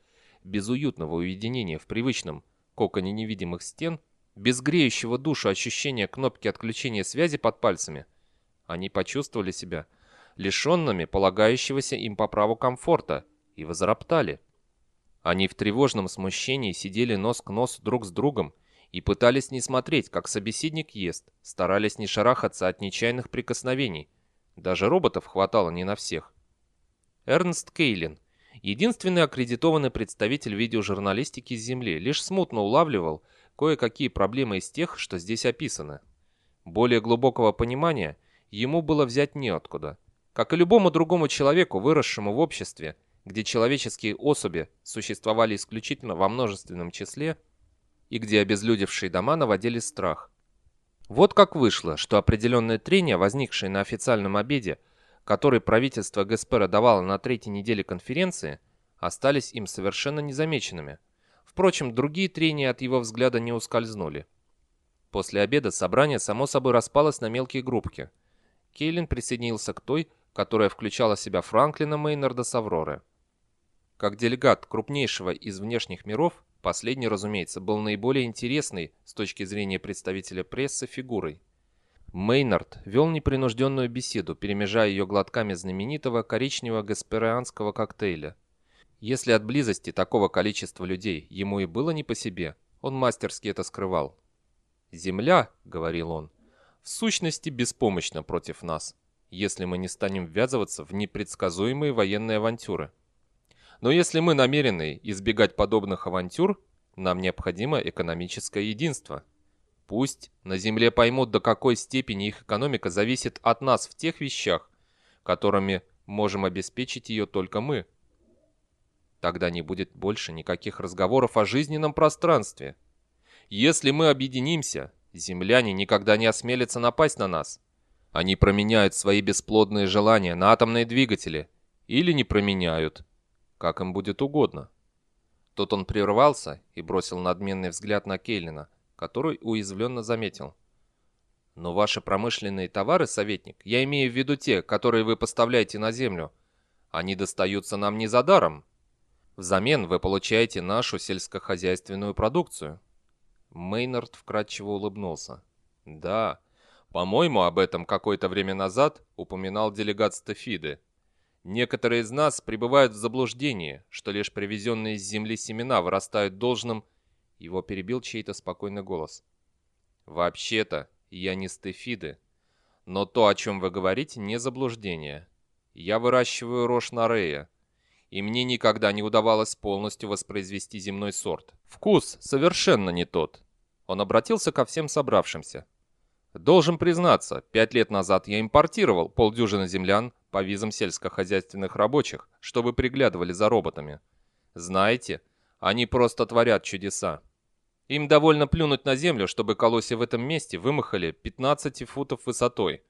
Speaker 2: без уютного уединения в привычном коконе невидимых стен, без греющего душу ощущения кнопки отключения связи под пальцами, они почувствовали себя лишенными полагающегося им по праву комфорта и возроптали. Они в тревожном смущении сидели нос к носу друг с другом и пытались не смотреть, как собеседник ест, старались не шарахаться от нечаянных прикосновений. Даже роботов хватало не на всех. Эрнст Кейлин, единственный аккредитованный представитель видеожурналистики с Земли, лишь смутно улавливал кое-какие проблемы из тех, что здесь описаны. Более глубокого понимания ему было взять неоткуда. Как и любому другому человеку, выросшему в обществе, где человеческие особи существовали исключительно во множественном числе, и где обезлюдевшие дома наводили страх. Вот как вышло, что определенные трения, возникшие на официальном обеде, который правительство Геспера давало на третьей неделе конференции, остались им совершенно незамеченными. Впрочем, другие трения от его взгляда не ускользнули. После обеда собрание само собой распалось на мелкие группки. Кейлин присоединился к той, которая включала в себя Франклина Мейнарда с Авроры. Как делегат крупнейшего из внешних миров, Последний, разумеется, был наиболее интересной с точки зрения представителя прессы фигурой. Мейнард вел непринужденную беседу, перемежая ее глотками знаменитого коричневого гасперианского коктейля. Если от близости такого количества людей ему и было не по себе, он мастерски это скрывал. «Земля», — говорил он, — «в сущности беспомощна против нас, если мы не станем ввязываться в непредсказуемые военные авантюры». Но если мы намерены избегать подобных авантюр, нам необходимо экономическое единство. Пусть на Земле поймут, до какой степени их экономика зависит от нас в тех вещах, которыми можем обеспечить ее только мы. Тогда не будет больше никаких разговоров о жизненном пространстве. Если мы объединимся, земляне никогда не осмелятся напасть на нас. Они променяют свои бесплодные желания на атомные двигатели или не променяют, как им будет угодно. Тут он прервался и бросил надменный взгляд на Кейлина, который уязвленно заметил. «Но ваши промышленные товары, советник, я имею в виду те, которые вы поставляете на землю, они достаются нам не за даром. Взамен вы получаете нашу сельскохозяйственную продукцию». Мейнард вкратчиво улыбнулся. «Да, по-моему, об этом какое-то время назад упоминал делегат Стефиды.
Speaker 1: Некоторые из нас пребывают в заблуждении, что лишь привезенные с земли семена вырастают должным... Его перебил чей-то спокойный голос. Вообще-то, я не стефиды. Но то, о чем вы говорите, не заблуждение. Я выращиваю рожь на Рея, и мне никогда не удавалось полностью воспроизвести земной сорт. Вкус совершенно не тот. Он обратился ко всем собравшимся. Должен признаться, пять лет назад я импортировал полдюжины землян по визам сельскохозяйственных рабочих, чтобы приглядывали за роботами. Знаете, они просто творят чудеса. Им довольно плюнуть на землю, чтобы колосья в этом месте вымахали 15 футов высотой.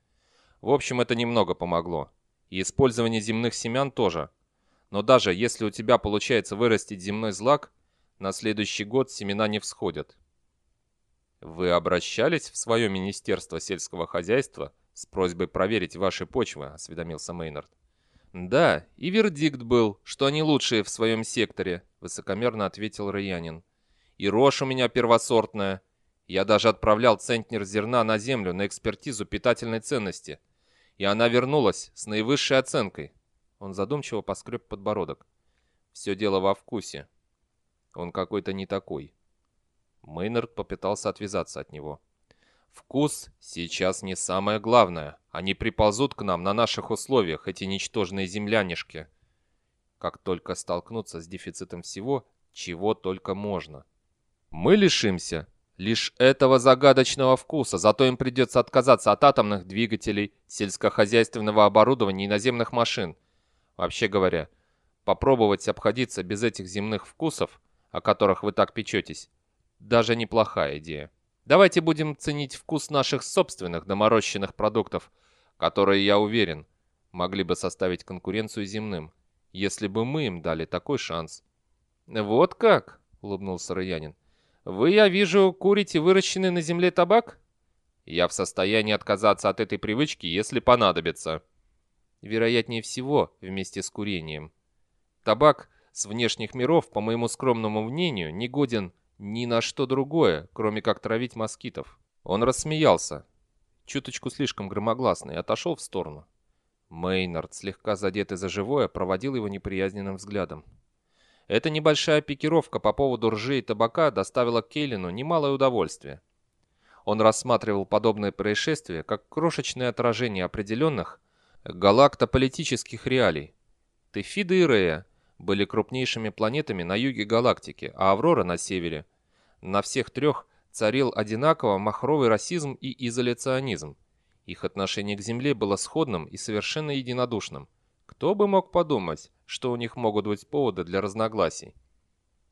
Speaker 1: В общем, это немного помогло. И использование земных семян тоже. Но даже если у тебя получается вырастить земной злак, на следующий год семена не всходят. Вы обращались в свое Министерство сельского хозяйства с просьбой проверить ваши почвы, осведомился Мейнард. Да, и вердикт был, что они лучшие в своем секторе, высокомерно ответил Райянин. И рожь у меня первосортная. Я даже отправлял центнер зерна на землю на экспертизу питательной ценности. И она вернулась с наивысшей оценкой. Он задумчиво поскреб подбородок. Все дело во вкусе. Он какой-то не такой. Мейнард попытался отвязаться от него. «Вкус сейчас не самое главное. Они приползут к нам на наших условиях, эти ничтожные землянишки. Как только столкнуться с дефицитом всего, чего только можно. Мы лишимся лишь этого загадочного вкуса, зато им придется отказаться от атомных двигателей, сельскохозяйственного оборудования и наземных машин. Вообще говоря, попробовать обходиться без этих земных вкусов, о которых вы так печетесь, даже неплохая идея. Давайте будем ценить вкус наших собственных доморощенных продуктов, которые, я уверен, могли бы составить конкуренцию земным, если бы мы им дали такой шанс. «Вот как?» — улыбнулся Рыянин. «Вы, я вижу, курите выращенный на земле табак?» «Я в состоянии отказаться от этой привычки, если понадобится». Вероятнее всего, вместе с курением. Табак с внешних миров, по моему скромному мнению, не годен ни на что другое, кроме как травить москитов. Он рассмеялся, чуточку слишком громогласно, и отошел в сторону. Мейнард, слегка задетый за живое, проводил его неприязненным взглядом. Эта небольшая пикировка по поводу ржи и табака доставила Кейлину немалое удовольствие. Он рассматривал подобное происшествие как крошечное отражение определенных галактополитических реалий. Тефида и Рея были крупнейшими планетами на юге галактики, а Аврора на севере. На всех трех царил одинаково махровый расизм и изоляционизм. Их отношение к Земле было сходным и совершенно единодушным. Кто бы мог подумать, что у них могут быть поводы для разногласий.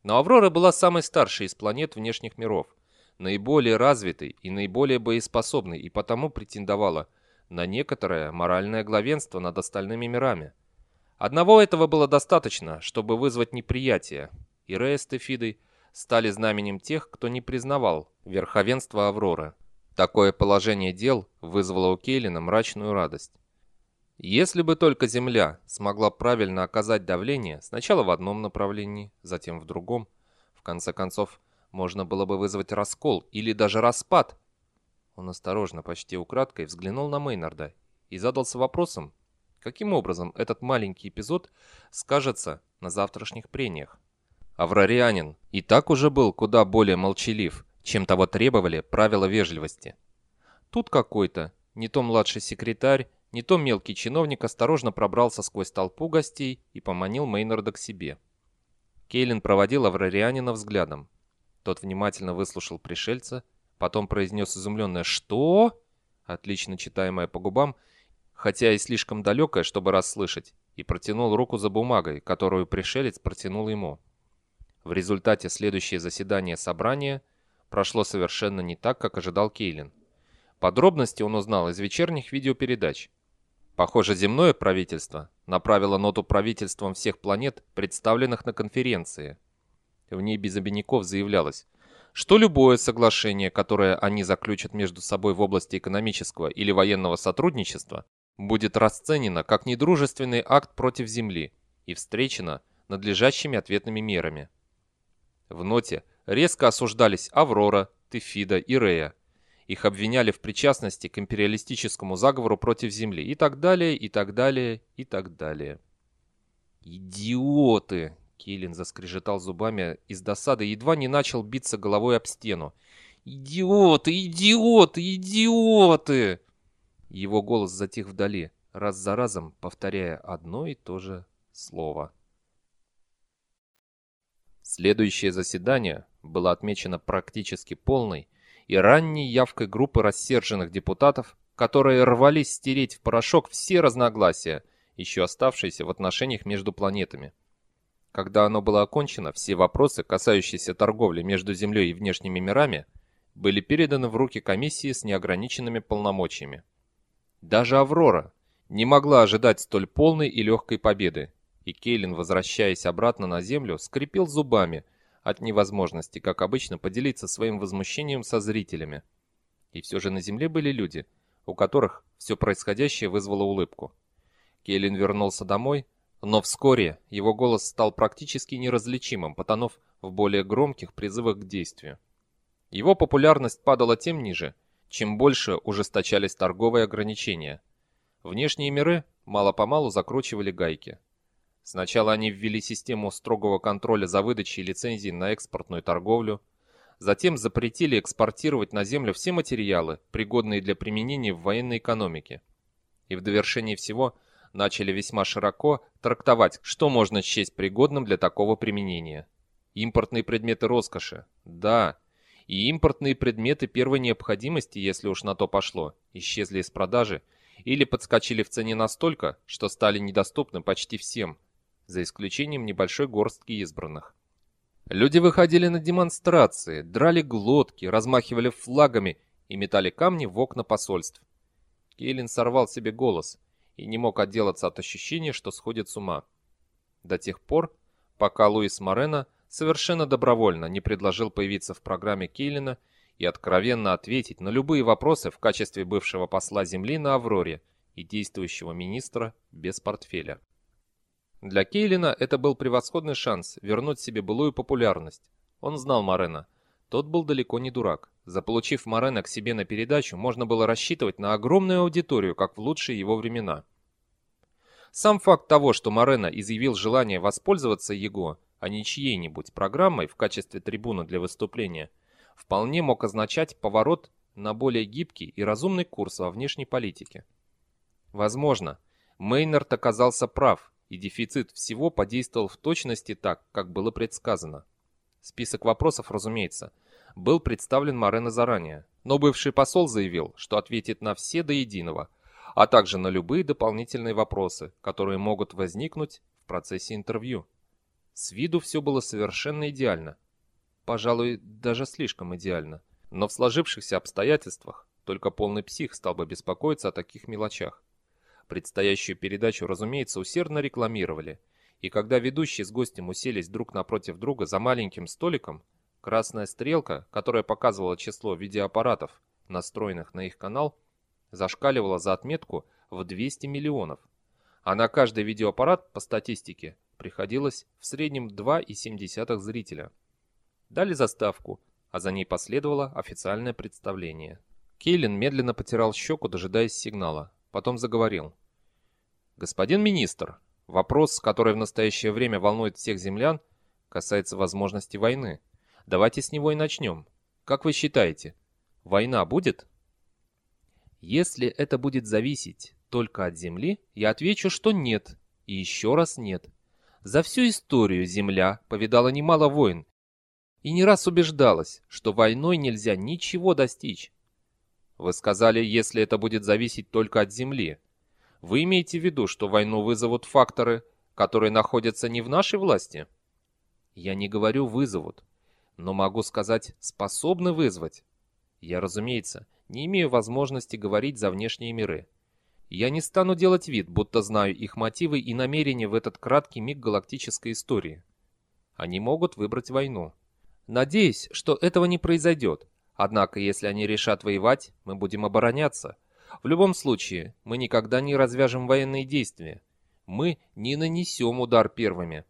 Speaker 1: Но Аврора была самой старшей из планет внешних миров, наиболее развитой и наиболее боеспособной, и потому претендовала на некоторое моральное главенство над остальными мирами. Одного этого было достаточно, чтобы вызвать неприятие, и Рея с Тефидой стали знаменем тех, кто не признавал верховенство Авроры. Такое положение дел вызвало у Кейлина мрачную радость. Если бы только Земля смогла правильно оказать давление сначала в одном направлении, затем в другом, в конце концов, можно было бы вызвать раскол или даже распад. Он осторожно, почти украдкой, взглянул на Мейнарда и задался вопросом, Каким образом этот маленький эпизод скажется на завтрашних прениях? Аврарианин и так уже был куда более молчалив, чем того требовали правила вежливости. Тут какой-то, не то младший секретарь, не то мелкий чиновник осторожно пробрался сквозь толпу гостей и поманил Мейнарда к себе. Кейлин проводил Аврарианина взглядом. Тот внимательно выслушал пришельца, потом произнес изумленное «Что?», отлично читаемое по губам, хотя и слишком далекое, чтобы расслышать, и протянул руку за бумагой, которую пришелец протянул ему. В результате следующее заседание собрания прошло совершенно не так, как ожидал Кейлин. Подробности он узнал из вечерних видеопередач. Похоже, земное правительство направило ноту правительствам всех планет, представленных на конференции. В ней без обиняков заявлялось, что любое соглашение, которое они заключат между собой в области экономического или военного сотрудничества, будет расценено как недружественный акт против Земли и встречено надлежащими ответными мерами. В ноте резко осуждались Аврора, Тефида и Рея. Их обвиняли в причастности к империалистическому заговору против Земли и так далее, и так далее, и так далее.
Speaker 2: «Идиоты!» Кейлин заскрежетал зубами из досады, едва не начал биться головой об стену. «Идиоты! Идиоты! Идиоты!» Его голос затих вдали, раз за разом повторяя одно и то же слово.
Speaker 1: Следующее заседание было отмечено практически полной и ранней явкой группы рассерженных депутатов, которые рвались стереть в порошок все разногласия, еще оставшиеся в отношениях между планетами. Когда оно было окончено, все вопросы, касающиеся торговли между Землей и внешними мирами, были переданы в руки комиссии с неограниченными полномочиями. Даже Аврора не могла ожидать столь полной и легкой победы, и Кейлин, возвращаясь обратно на Землю, скрипел зубами от невозможности, как обычно, поделиться своим возмущением со зрителями. И все же на Земле были люди, у которых все происходящее вызвало улыбку. Кейлин вернулся домой, но вскоре его голос стал практически неразличимым, потонув в более громких призывах к действию. Его популярность падала тем ниже, чем больше ужесточались торговые ограничения. Внешние миры мало-помалу закручивали гайки. Сначала они ввели систему строгого контроля за выдачей лицензий на экспортную торговлю, затем запретили экспортировать на Землю все материалы, пригодные для применения в военной экономике. И в довершении всего – начали весьма широко трактовать, что можно счесть пригодным для такого применения. Импортные предметы роскоши. Да, и импортные предметы первой необходимости, если уж на то пошло, исчезли из продажи или подскочили в цене настолько, что стали недоступны почти всем, за исключением небольшой горстки избранных. Люди выходили на демонстрации, драли глотки, размахивали флагами и метали камни в окна посольств. Кейлин сорвал себе голос – и не мог отделаться от ощущения, что сходит с ума. До тех пор, пока Луис Морено совершенно добровольно не предложил появиться в программе Кейлина и откровенно ответить на любые вопросы в качестве бывшего посла Земли на Авроре и действующего министра без портфеля. Для Кейлина это был превосходный шанс вернуть себе былую популярность. Он знал Морена. Тот был далеко не дурак. Заполучив Морена к себе на передачу, можно было рассчитывать на огромную аудиторию, как в лучшие его времена. Сам факт того, что Морено изъявил желание воспользоваться его, а не чьей-нибудь программой в качестве трибуны для выступления, вполне мог означать поворот на более гибкий и разумный курс во внешней политике. Возможно, Мейнард оказался прав, и дефицит всего подействовал в точности так, как было предсказано. Список вопросов, разумеется, был представлен Морено заранее, но бывший посол заявил, что ответит на все до единого – а также на любые дополнительные вопросы, которые могут возникнуть в процессе интервью. С виду все было совершенно идеально. Пожалуй, даже слишком идеально. Но в сложившихся обстоятельствах только полный псих стал бы беспокоиться о таких мелочах. Предстоящую передачу, разумеется, усердно рекламировали. И когда ведущие с гостем уселись друг напротив друга за маленьким столиком, красная стрелка, которая показывала число видеоаппаратов, настроенных на их канал, зашкаливала за отметку в 200 миллионов. А на каждый видеоаппарат, по статистике, приходилось в среднем 2,7 зрителя. Дали заставку, а за ней последовало официальное представление. Кейлин медленно потирал щеку, дожидаясь сигнала. Потом заговорил. «Господин министр, вопрос, который в настоящее время волнует всех землян, касается возможности войны. Давайте с него и начнем. Как вы считаете, война будет?» Если это будет зависеть только от Земли, я отвечу, что нет, и еще раз нет. За всю историю Земля повидала немало войн, и не раз убеждалась, что войной нельзя ничего достичь. Вы сказали, если это будет зависеть только от Земли. Вы имеете в виду, что войну вызовут факторы, которые находятся не в нашей власти? Я не говорю «вызовут», но могу сказать «способны вызвать». Я, разумеется, не имею возможности говорить за внешние миры. Я не стану делать вид, будто знаю их мотивы и намерения в этот краткий миг галактической истории. Они могут выбрать войну. Надеюсь, что этого не произойдет. Однако, если они решат воевать, мы будем обороняться. В любом случае, мы никогда не развяжем военные действия. Мы не нанесем удар первыми.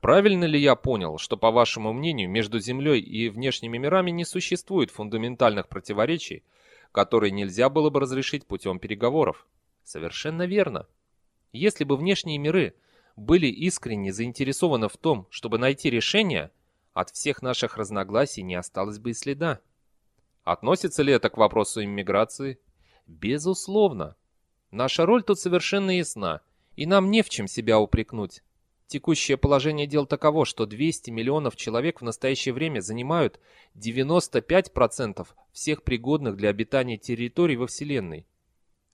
Speaker 1: Правильно ли я понял, что, по вашему мнению, между Землей и внешними мирами не существует фундаментальных противоречий, которые нельзя было бы разрешить путем переговоров? Совершенно верно. Если бы внешние миры были искренне заинтересованы в том, чтобы найти решение, от всех наших разногласий не осталось бы и следа. Относится ли это к вопросу иммиграции? Безусловно. Наша роль тут совершенно ясна, и нам не в чем себя упрекнуть. Текущее положение дел таково, что 200 миллионов человек в настоящее время занимают 95% всех пригодных для обитания территорий во Вселенной.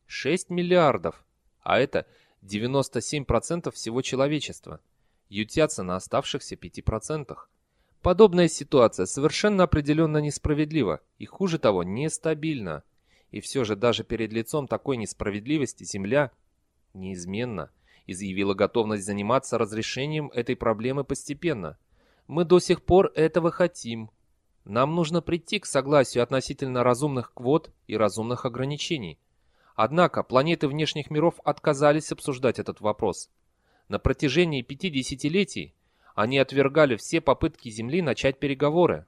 Speaker 1: 6 миллиардов, а это 97% всего человечества, ютятся на оставшихся 5%. Подобная ситуация совершенно определенно несправедлива и, хуже того, нестабильна. И все же даже перед лицом такой несправедливости Земля неизменно – изъявила готовность заниматься разрешением этой проблемы постепенно. Мы до сих пор этого хотим. Нам нужно прийти к согласию относительно разумных квот и разумных ограничений. Однако планеты внешних миров отказались обсуждать этот вопрос. На протяжении пяти десятилетий они отвергали все попытки Земли начать переговоры.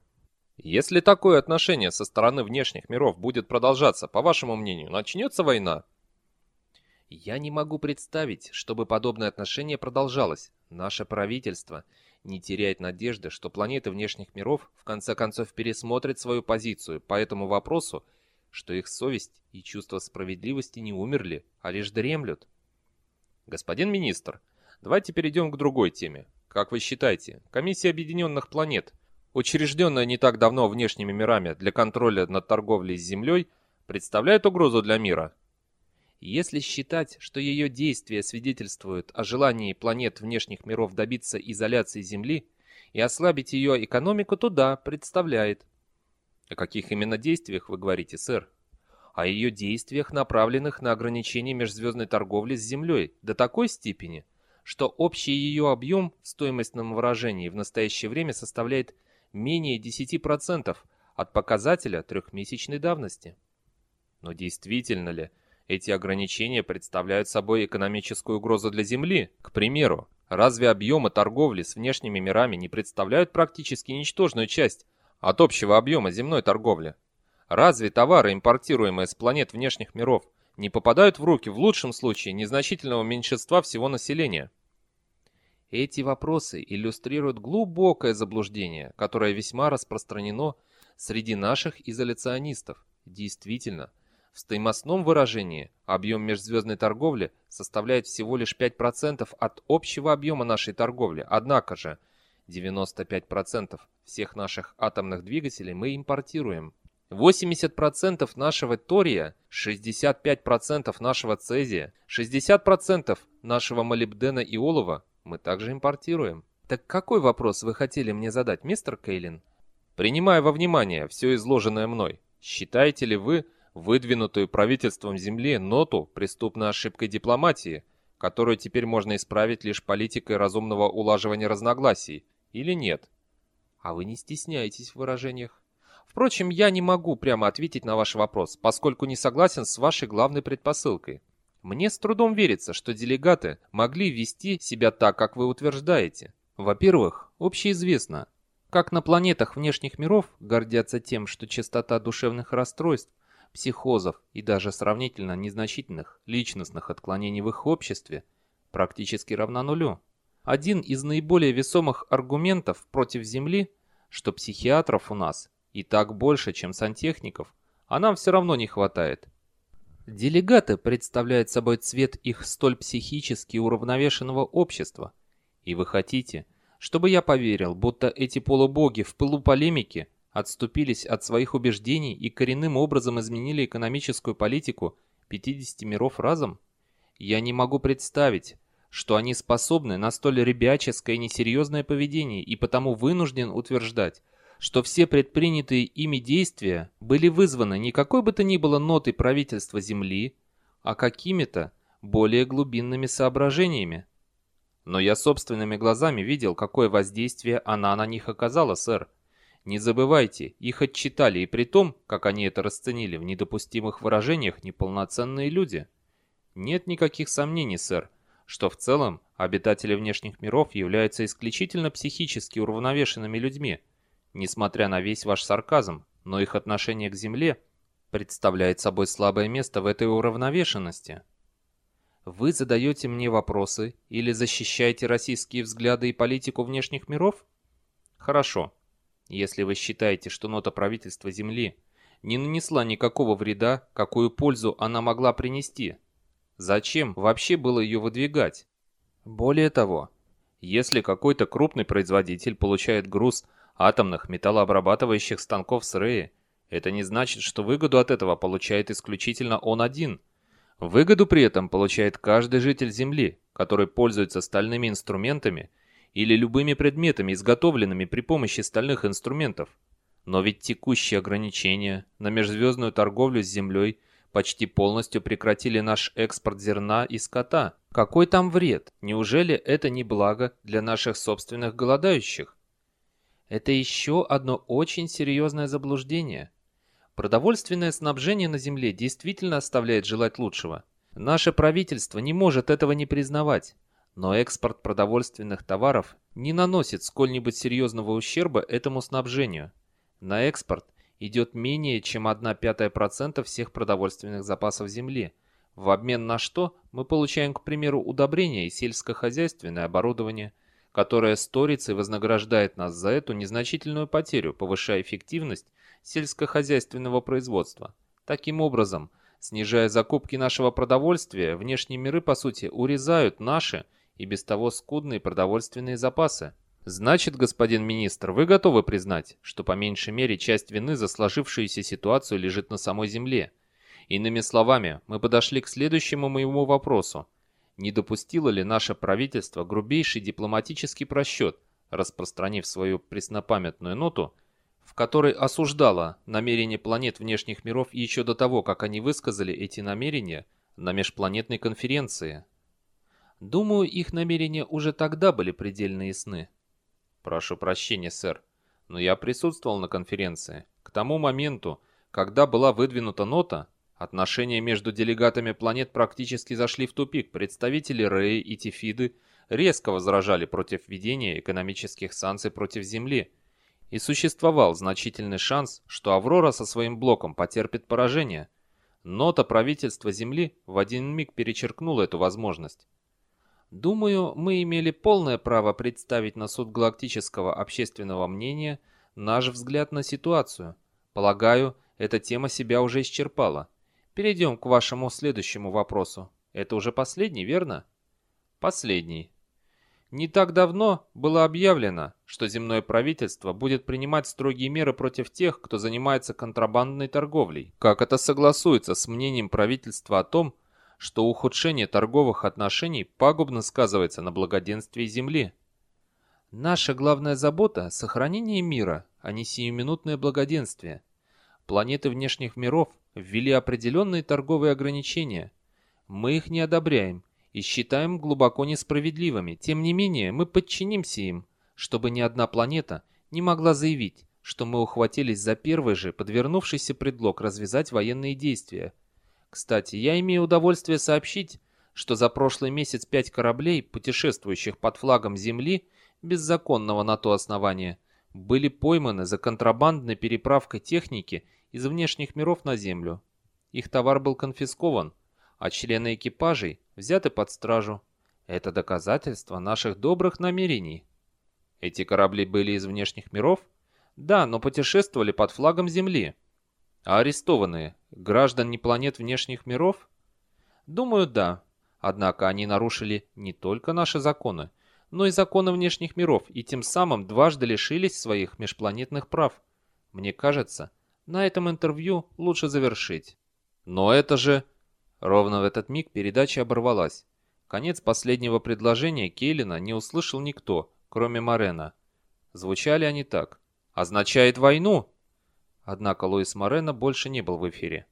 Speaker 1: Если такое отношение со стороны внешних миров будет продолжаться, по вашему мнению, начнется война? Я не могу представить, чтобы подобное отношение продолжалось. Наше правительство не теряет надежды, что планеты внешних миров в конце концов пересмотрят свою позицию по этому вопросу, что их совесть и чувство справедливости не умерли, а лишь дремлют. Господин министр, давайте перейдем к другой теме. Как вы считаете, Комиссия Объединенных Планет, учрежденная не так давно внешними мирами для контроля над торговлей с Землей, представляет угрозу для мира? Если считать, что ее действия свидетельствуют о желании планет внешних миров добиться изоляции Земли и ослабить ее экономику, то да, представляет. О каких именно действиях вы говорите, сэр? О ее действиях, направленных на ограничение межзвездной торговли с Землей до такой степени, что общий ее объем в стоимостном выражении в настоящее время составляет менее 10% от показателя трехмесячной давности. Но действительно ли эти ограничения представляют собой экономическую угрозу для Земли. К примеру, разве объемы торговли с внешними мирами не представляют практически ничтожную часть от общего объема земной торговли? Разве товары, импортируемые с планет внешних миров, не попадают в руки в лучшем случае незначительного меньшинства всего населения? Эти вопросы иллюстрируют глубокое заблуждение, которое весьма распространено среди наших изоляционистов. Действительно, в стоимостном выражении объем межзвездной торговли составляет всего лишь 5% от общего объема нашей торговли, однако же 95% всех наших атомных двигателей мы импортируем. 80% нашего тория, 65% нашего цезия, 60% нашего молибдена и олова мы также импортируем. Так какой вопрос вы хотели мне задать, мистер Кейлин? Принимая во внимание все изложенное мной, считаете ли вы, выдвинутую правительством Земли ноту преступной ошибкой дипломатии, которую теперь можно исправить лишь политикой разумного улаживания разногласий, или нет? А вы не стесняетесь в выражениях. Впрочем, я не могу прямо ответить на ваш вопрос, поскольку не согласен с вашей главной предпосылкой. Мне с трудом верится, что делегаты могли вести себя так, как вы утверждаете. Во-первых, общеизвестно, как на планетах внешних миров гордятся тем, что частота душевных расстройств психозов и даже сравнительно незначительных личностных отклонений в их обществе практически равна нулю. Один из наиболее весомых аргументов против Земли, что психиатров у нас и так больше, чем сантехников, а нам все равно не хватает. Делегаты представляют собой цвет их столь психически уравновешенного общества. И вы хотите, чтобы я поверил, будто эти полубоги в пылу полемики отступились от своих убеждений и коренным образом изменили экономическую политику 50 миров разом? Я не могу представить, что они способны на столь ребяческое и несерьезное поведение и потому вынужден утверждать, что все предпринятые ими действия были вызваны не какой бы то ни было нотой правительства Земли, а какими-то более глубинными соображениями. Но я собственными глазами видел, какое воздействие она на них оказала, сэр. Не забывайте, их отчитали, и при том, как они это расценили в недопустимых выражениях, неполноценные люди. Нет никаких сомнений, сэр, что в целом обитатели внешних миров являются исключительно психически уравновешенными людьми, несмотря на весь ваш сарказм, но их отношение к Земле представляет собой слабое место в этой уравновешенности.
Speaker 2: Вы задаете мне вопросы или защищаете российские взгляды и политику внешних миров? Хорошо. Если вы считаете, что нота правительства Земли не нанесла никакого вреда, какую пользу она могла принести, зачем вообще было ее выдвигать? Более того, если какой-то крупный производитель получает груз атомных металлообрабатывающих станков с РЭИ, это не значит, что выгоду от этого получает исключительно он один – Выгоду при этом получает каждый житель Земли, который пользуется стальными инструментами или любыми предметами, изготовленными при помощи стальных инструментов. Но ведь текущие ограничения на межзвездную торговлю с Землей почти полностью прекратили наш экспорт зерна и скота. Какой там вред? Неужели это не благо для наших собственных голодающих? Это еще одно очень серьезное заблуждение – Продовольственное снабжение на Земле действительно оставляет желать лучшего. Наше правительство не может этого не признавать. Но экспорт продовольственных товаров не наносит сколь-нибудь серьезного ущерба этому снабжению. На экспорт идет менее чем 1 пятая процента всех продовольственных запасов Земли, в обмен на что мы получаем, к примеру, удобрения и сельскохозяйственное оборудование, которое сторицей вознаграждает нас за эту незначительную потерю, повышая эффективность сельскохозяйственного производства. Таким образом, снижая закупки нашего продовольствия, внешние миры, по сути, урезают наши и без того скудные продовольственные запасы. Значит, господин министр, вы готовы признать, что по меньшей мере часть вины за сложившуюся ситуацию лежит на самой земле? Иными словами, мы подошли к следующему моему вопросу. Не допустило ли наше правительство грубейший дипломатический просчет, распространив свою преснопамятную ноту – в которой осуждала намерения планет внешних миров еще до того, как они высказали эти намерения на межпланетной конференции. Думаю, их намерения уже тогда были предельно ясны. Прошу прощения, сэр, но я присутствовал на конференции. К тому моменту, когда была выдвинута нота, отношения между делегатами планет практически зашли в тупик. Представители Рэи и Тифиды резко возражали против введения экономических санкций против Земли – и существовал значительный шанс, что «Аврора» со своим блоком потерпит поражение. Нота правительства Земли в один миг перечеркнула эту возможность. Думаю, мы имели полное право представить на суд галактического общественного мнения наш взгляд на ситуацию. Полагаю, эта тема себя уже исчерпала. Перейдем к вашему следующему вопросу. Это уже последний, верно? Последний. Не так давно было объявлено, что земное правительство будет принимать строгие меры против тех, кто занимается контрабандной торговлей. Как это согласуется с мнением правительства о том, что ухудшение торговых отношений пагубно сказывается на благоденствии Земли? Наша главная забота – сохранение мира, а не сиюминутное благоденствие. Планеты внешних миров ввели определенные торговые ограничения. Мы их не одобряем и считаем глубоко несправедливыми. Тем не менее, мы подчинимся им, чтобы ни одна планета не могла заявить, что мы ухватились за первый же подвернувшийся предлог развязать военные действия. Кстати, я имею удовольствие сообщить, что за прошлый месяц пять кораблей, путешествующих под флагом Земли, без законного на то основания, были пойманы за контрабандной переправкой техники из внешних миров на Землю. Их товар был конфискован, а члены экипажей взяты под стражу. Это доказательство наших добрых намерений. Эти корабли были из внешних миров? Да, но путешествовали под флагом Земли. А арестованные – граждане планет внешних миров? Думаю, да. Однако они нарушили не только наши законы, но и законы внешних миров, и тем самым дважды лишились своих межпланетных прав. Мне кажется, на этом интервью лучше завершить. Но это же... Ровно в этот миг передача оборвалась. Конец последнего предложения Кейлина не услышал никто, кроме Морена. Звучали они так. «Означает войну!» Однако Луис Морено больше не был в эфире.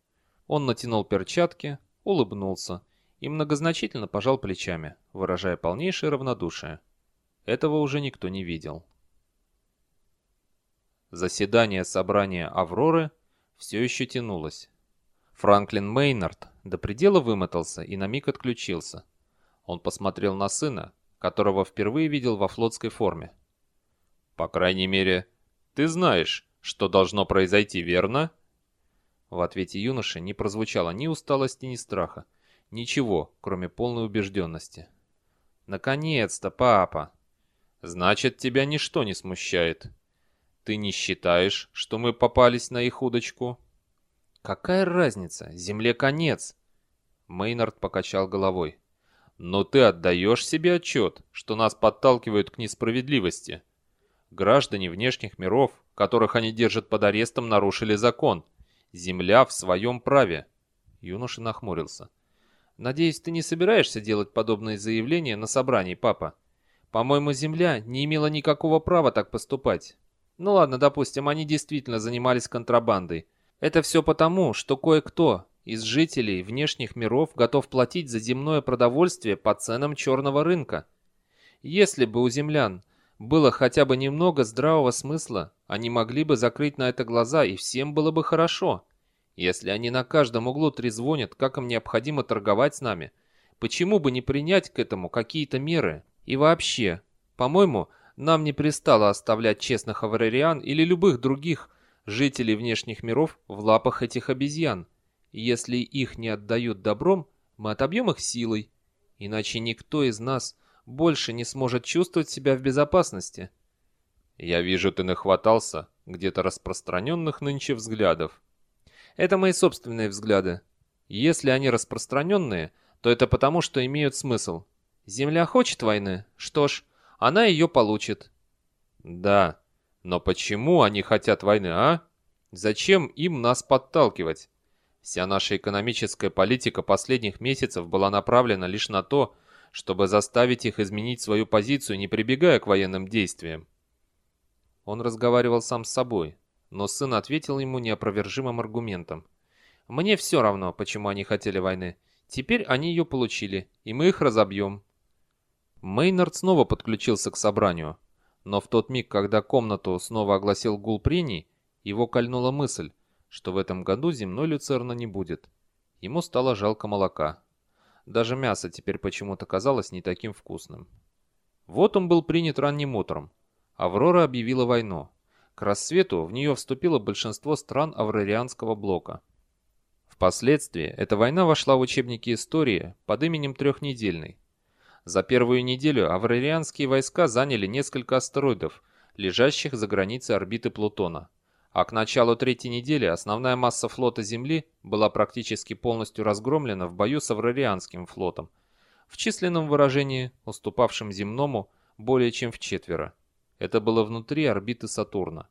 Speaker 2: Он натянул перчатки, улыбнулся и многозначительно пожал плечами, выражая полнейшее равнодушие. Этого уже никто не видел. Заседание собрания «Авроры» все еще тянулось. Франклин Мейнард до предела вымотался и на миг отключился. Он посмотрел на сына, которого впервые видел во флотской форме. «По крайней мере, ты знаешь, что должно произойти, верно?» В ответе юноши не прозвучало ни усталости, ни страха.
Speaker 1: Ничего, кроме полной убежденности. «Наконец-то, папа!» «Значит, тебя ничто не смущает. Ты не считаешь, что мы попались на их удочку?» «Какая разница? Земле конец!» Мейнард покачал головой. «Но ты отдаешь себе отчет, что нас подталкивают к несправедливости. Граждане внешних миров, которых они держат под арестом, нарушили закон. Земля в своем праве». Юноша нахмурился. «Надеюсь, ты не собираешься делать подобные заявления на собрании, папа? По-моему, Земля не имела никакого права так поступать. Ну ладно, допустим, они действительно занимались контрабандой. Это все потому, что кое-кто из жителей внешних миров готов платить за земное продовольствие по ценам черного рынка. Если бы у землян было хотя бы немного здравого смысла, они могли бы закрыть на это глаза, и всем было бы хорошо. Если они на каждом углу трезвонят, как им необходимо торговать с нами, почему бы не принять к этому какие-то меры? И вообще, по-моему, нам не пристало оставлять честных аврариан или любых других жителей внешних миров в лапах этих обезьян. Если их не отдают добром, мы отобьем их силой, иначе никто из нас больше не сможет чувствовать себя в безопасности. Я вижу, ты нахватался где-то распространенных нынче взглядов. Это мои собственные взгляды. Если они распространенные, то это потому, что имеют смысл. Земля хочет войны? Что ж, она ее получит. Да, но почему они хотят войны, а? Зачем им нас подталкивать? Вся наша экономическая политика последних месяцев была направлена лишь на то, чтобы заставить их изменить свою позицию, не прибегая к военным действиям. Он разговаривал сам с собой, но сын ответил ему неопровержимым аргументом. «Мне все равно, почему они хотели войны. Теперь они ее получили, и мы их разобьем». Мейнард снова подключился к собранию, но в тот миг, когда комнату снова огласил гул прений, его кольнула мысль, что в этом году земной люцерна не будет. Ему стало жалко молока. Даже мясо теперь почему-то казалось не таким вкусным. Вот он был принят ранним утром. Аврора объявила войну. К рассвету в нее вступило большинство стран Аврарианского блока. Впоследствии эта война вошла в учебники истории под именем Трехнедельной. За первую неделю аврарианские войска заняли несколько астероидов, лежащих за границей орбиты Плутона. А к началу третьей недели основная масса флота Земли была практически полностью разгромлена в бою с аврарианским флотом, в численном выражении, уступавшем земному более чем в четверо. Это было внутри орбиты Сатурна.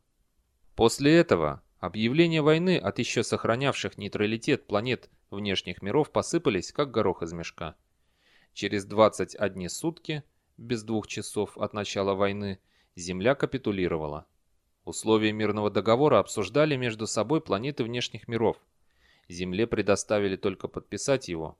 Speaker 1: После этого объявления войны от еще сохранявших нейтралитет планет внешних миров посыпались, как горох из мешка. Через 21 сутки, без двух часов от начала войны, Земля капитулировала. Условия мирного договора обсуждали между собой планеты внешних миров. Земле предоставили только подписать его.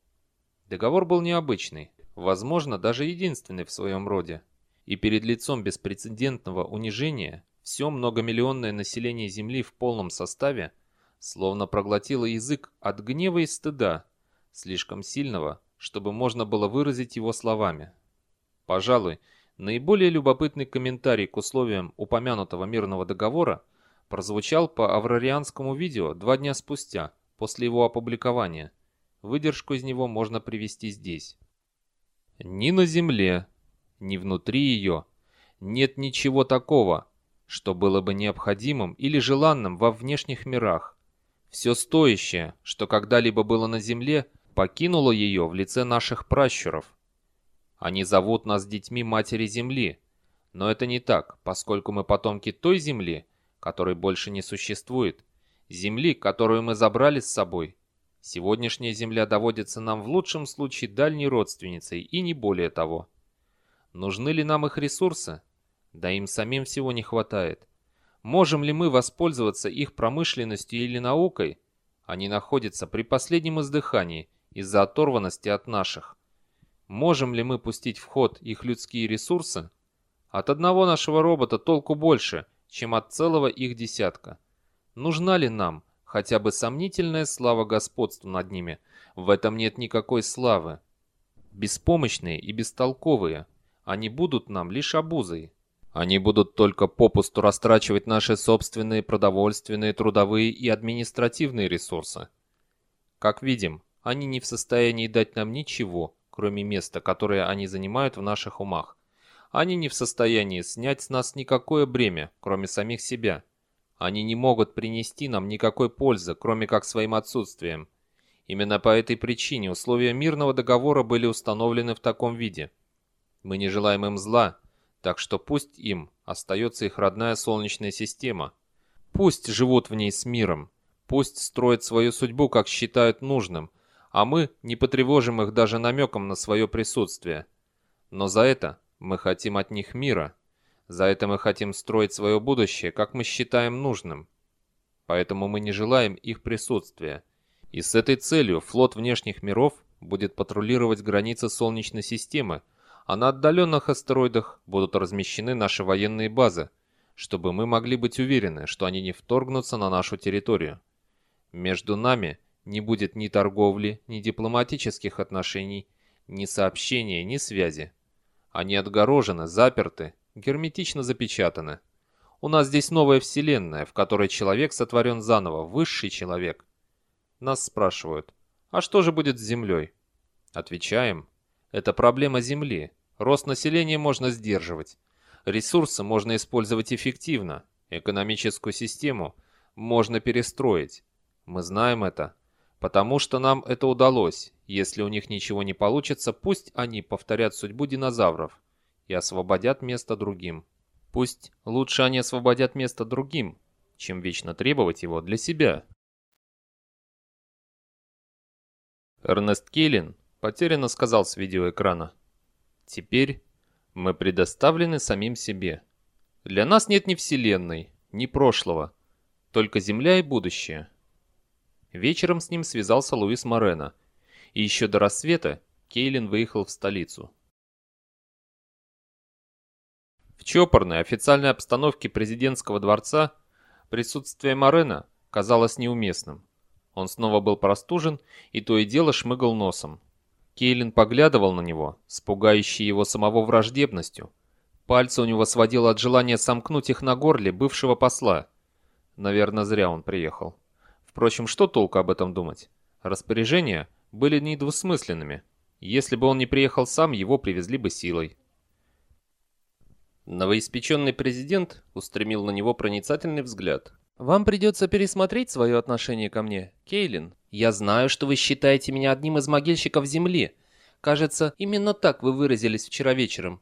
Speaker 1: Договор был необычный, возможно, даже единственный в своем роде. И перед лицом беспрецедентного унижения все многомиллионное население Земли в полном составе словно проглотило язык от гнева и стыда, слишком сильного, чтобы можно было выразить его словами. Пожалуй, наиболее любопытный комментарий к условиям упомянутого мирного договора прозвучал по аврарианскому видео два дня спустя, после его опубликования. Выдержку из него можно привести здесь. «Ни на Земле, ни внутри ее нет ничего такого, что было бы необходимым или желанным во внешних мирах. Все стоящее, что когда-либо было на Земле – покинула ее в лице наших пращуров. Они зовут нас детьми Матери Земли, но это не так, поскольку мы потомки той Земли, которой больше не существует, Земли, которую мы забрали с собой. Сегодняшняя Земля доводится нам в лучшем случае дальней родственницей и не более того. Нужны ли нам их ресурсы? Да им самим всего не хватает. Можем ли мы воспользоваться их промышленностью или наукой? Они находятся при последнем издыхании из-за оторванности от наших. Можем ли мы пустить в ход их людские ресурсы? От одного нашего робота толку больше, чем от целого их десятка. Нужна ли нам хотя бы сомнительная слава господства над ними? В этом нет никакой славы. Беспомощные и бестолковые, они будут нам лишь обузой. Они будут только попусту растрачивать наши собственные продовольственные, трудовые и административные ресурсы. Как видим, Они не в состоянии дать нам ничего, кроме места, которое они занимают в наших умах. Они не в состоянии снять с нас никакое бремя, кроме самих себя. Они не могут принести нам никакой пользы, кроме как своим отсутствием. Именно по этой причине условия мирного договора были установлены в таком виде. Мы не желаем им зла, так что пусть им остается их родная Солнечная система. Пусть живут в ней с миром, пусть строят свою судьбу, как считают нужным, а мы не потревожим их даже намеком на свое присутствие. Но за это мы хотим от них мира. За это мы хотим строить свое будущее, как мы считаем нужным. Поэтому мы не желаем их присутствия. И с этой целью флот внешних миров будет патрулировать границы Солнечной системы, а на отдаленных астероидах будут размещены наши военные базы, чтобы мы могли быть уверены, что они не вторгнутся на нашу территорию. Между нами не будет ни торговли, ни дипломатических отношений, ни сообщения, ни связи. Они отгорожены, заперты, герметично запечатаны. У нас здесь новая вселенная, в которой человек сотворен заново, высший человек – нас спрашивают, а что же будет с Землей? Отвечаем, это проблема Земли. Рост населения можно сдерживать. Ресурсы можно использовать эффективно. Экономическую систему можно перестроить. Мы знаем это, потому что нам это удалось. Если у них ничего не получится, пусть они повторят судьбу динозавров и освободят место другим. Пусть лучше они освободят место другим, чем вечно требовать его для себя. Эрнест Киллин потерянно сказал с видеоэкрана. «Теперь мы предоставлены самим себе. Для нас нет ни Вселенной, ни прошлого, только Земля и будущее». Вечером с ним связался Луис Морено, и еще до рассвета Кейлин выехал в столицу. В чопорной официальной обстановке президентского дворца присутствие Морена казалось неуместным. Он снова был простужен и то и дело шмыгал носом. Кейлин поглядывал на него, с пугающей его самого враждебностью. Пальцы у него сводило от желания сомкнуть их на горле бывшего посла. Наверное, зря он приехал. Впрочем, что толку об этом думать? Распоряжения были недвусмысленными. Если бы он не приехал сам, его привезли бы силой. Новоиспеченный президент устремил на него проницательный взгляд. Вам придется пересмотреть свое отношение ко мне, Кейлин. Я знаю, что вы считаете меня одним из могильщиков Земли. Кажется, именно так вы выразились вчера вечером.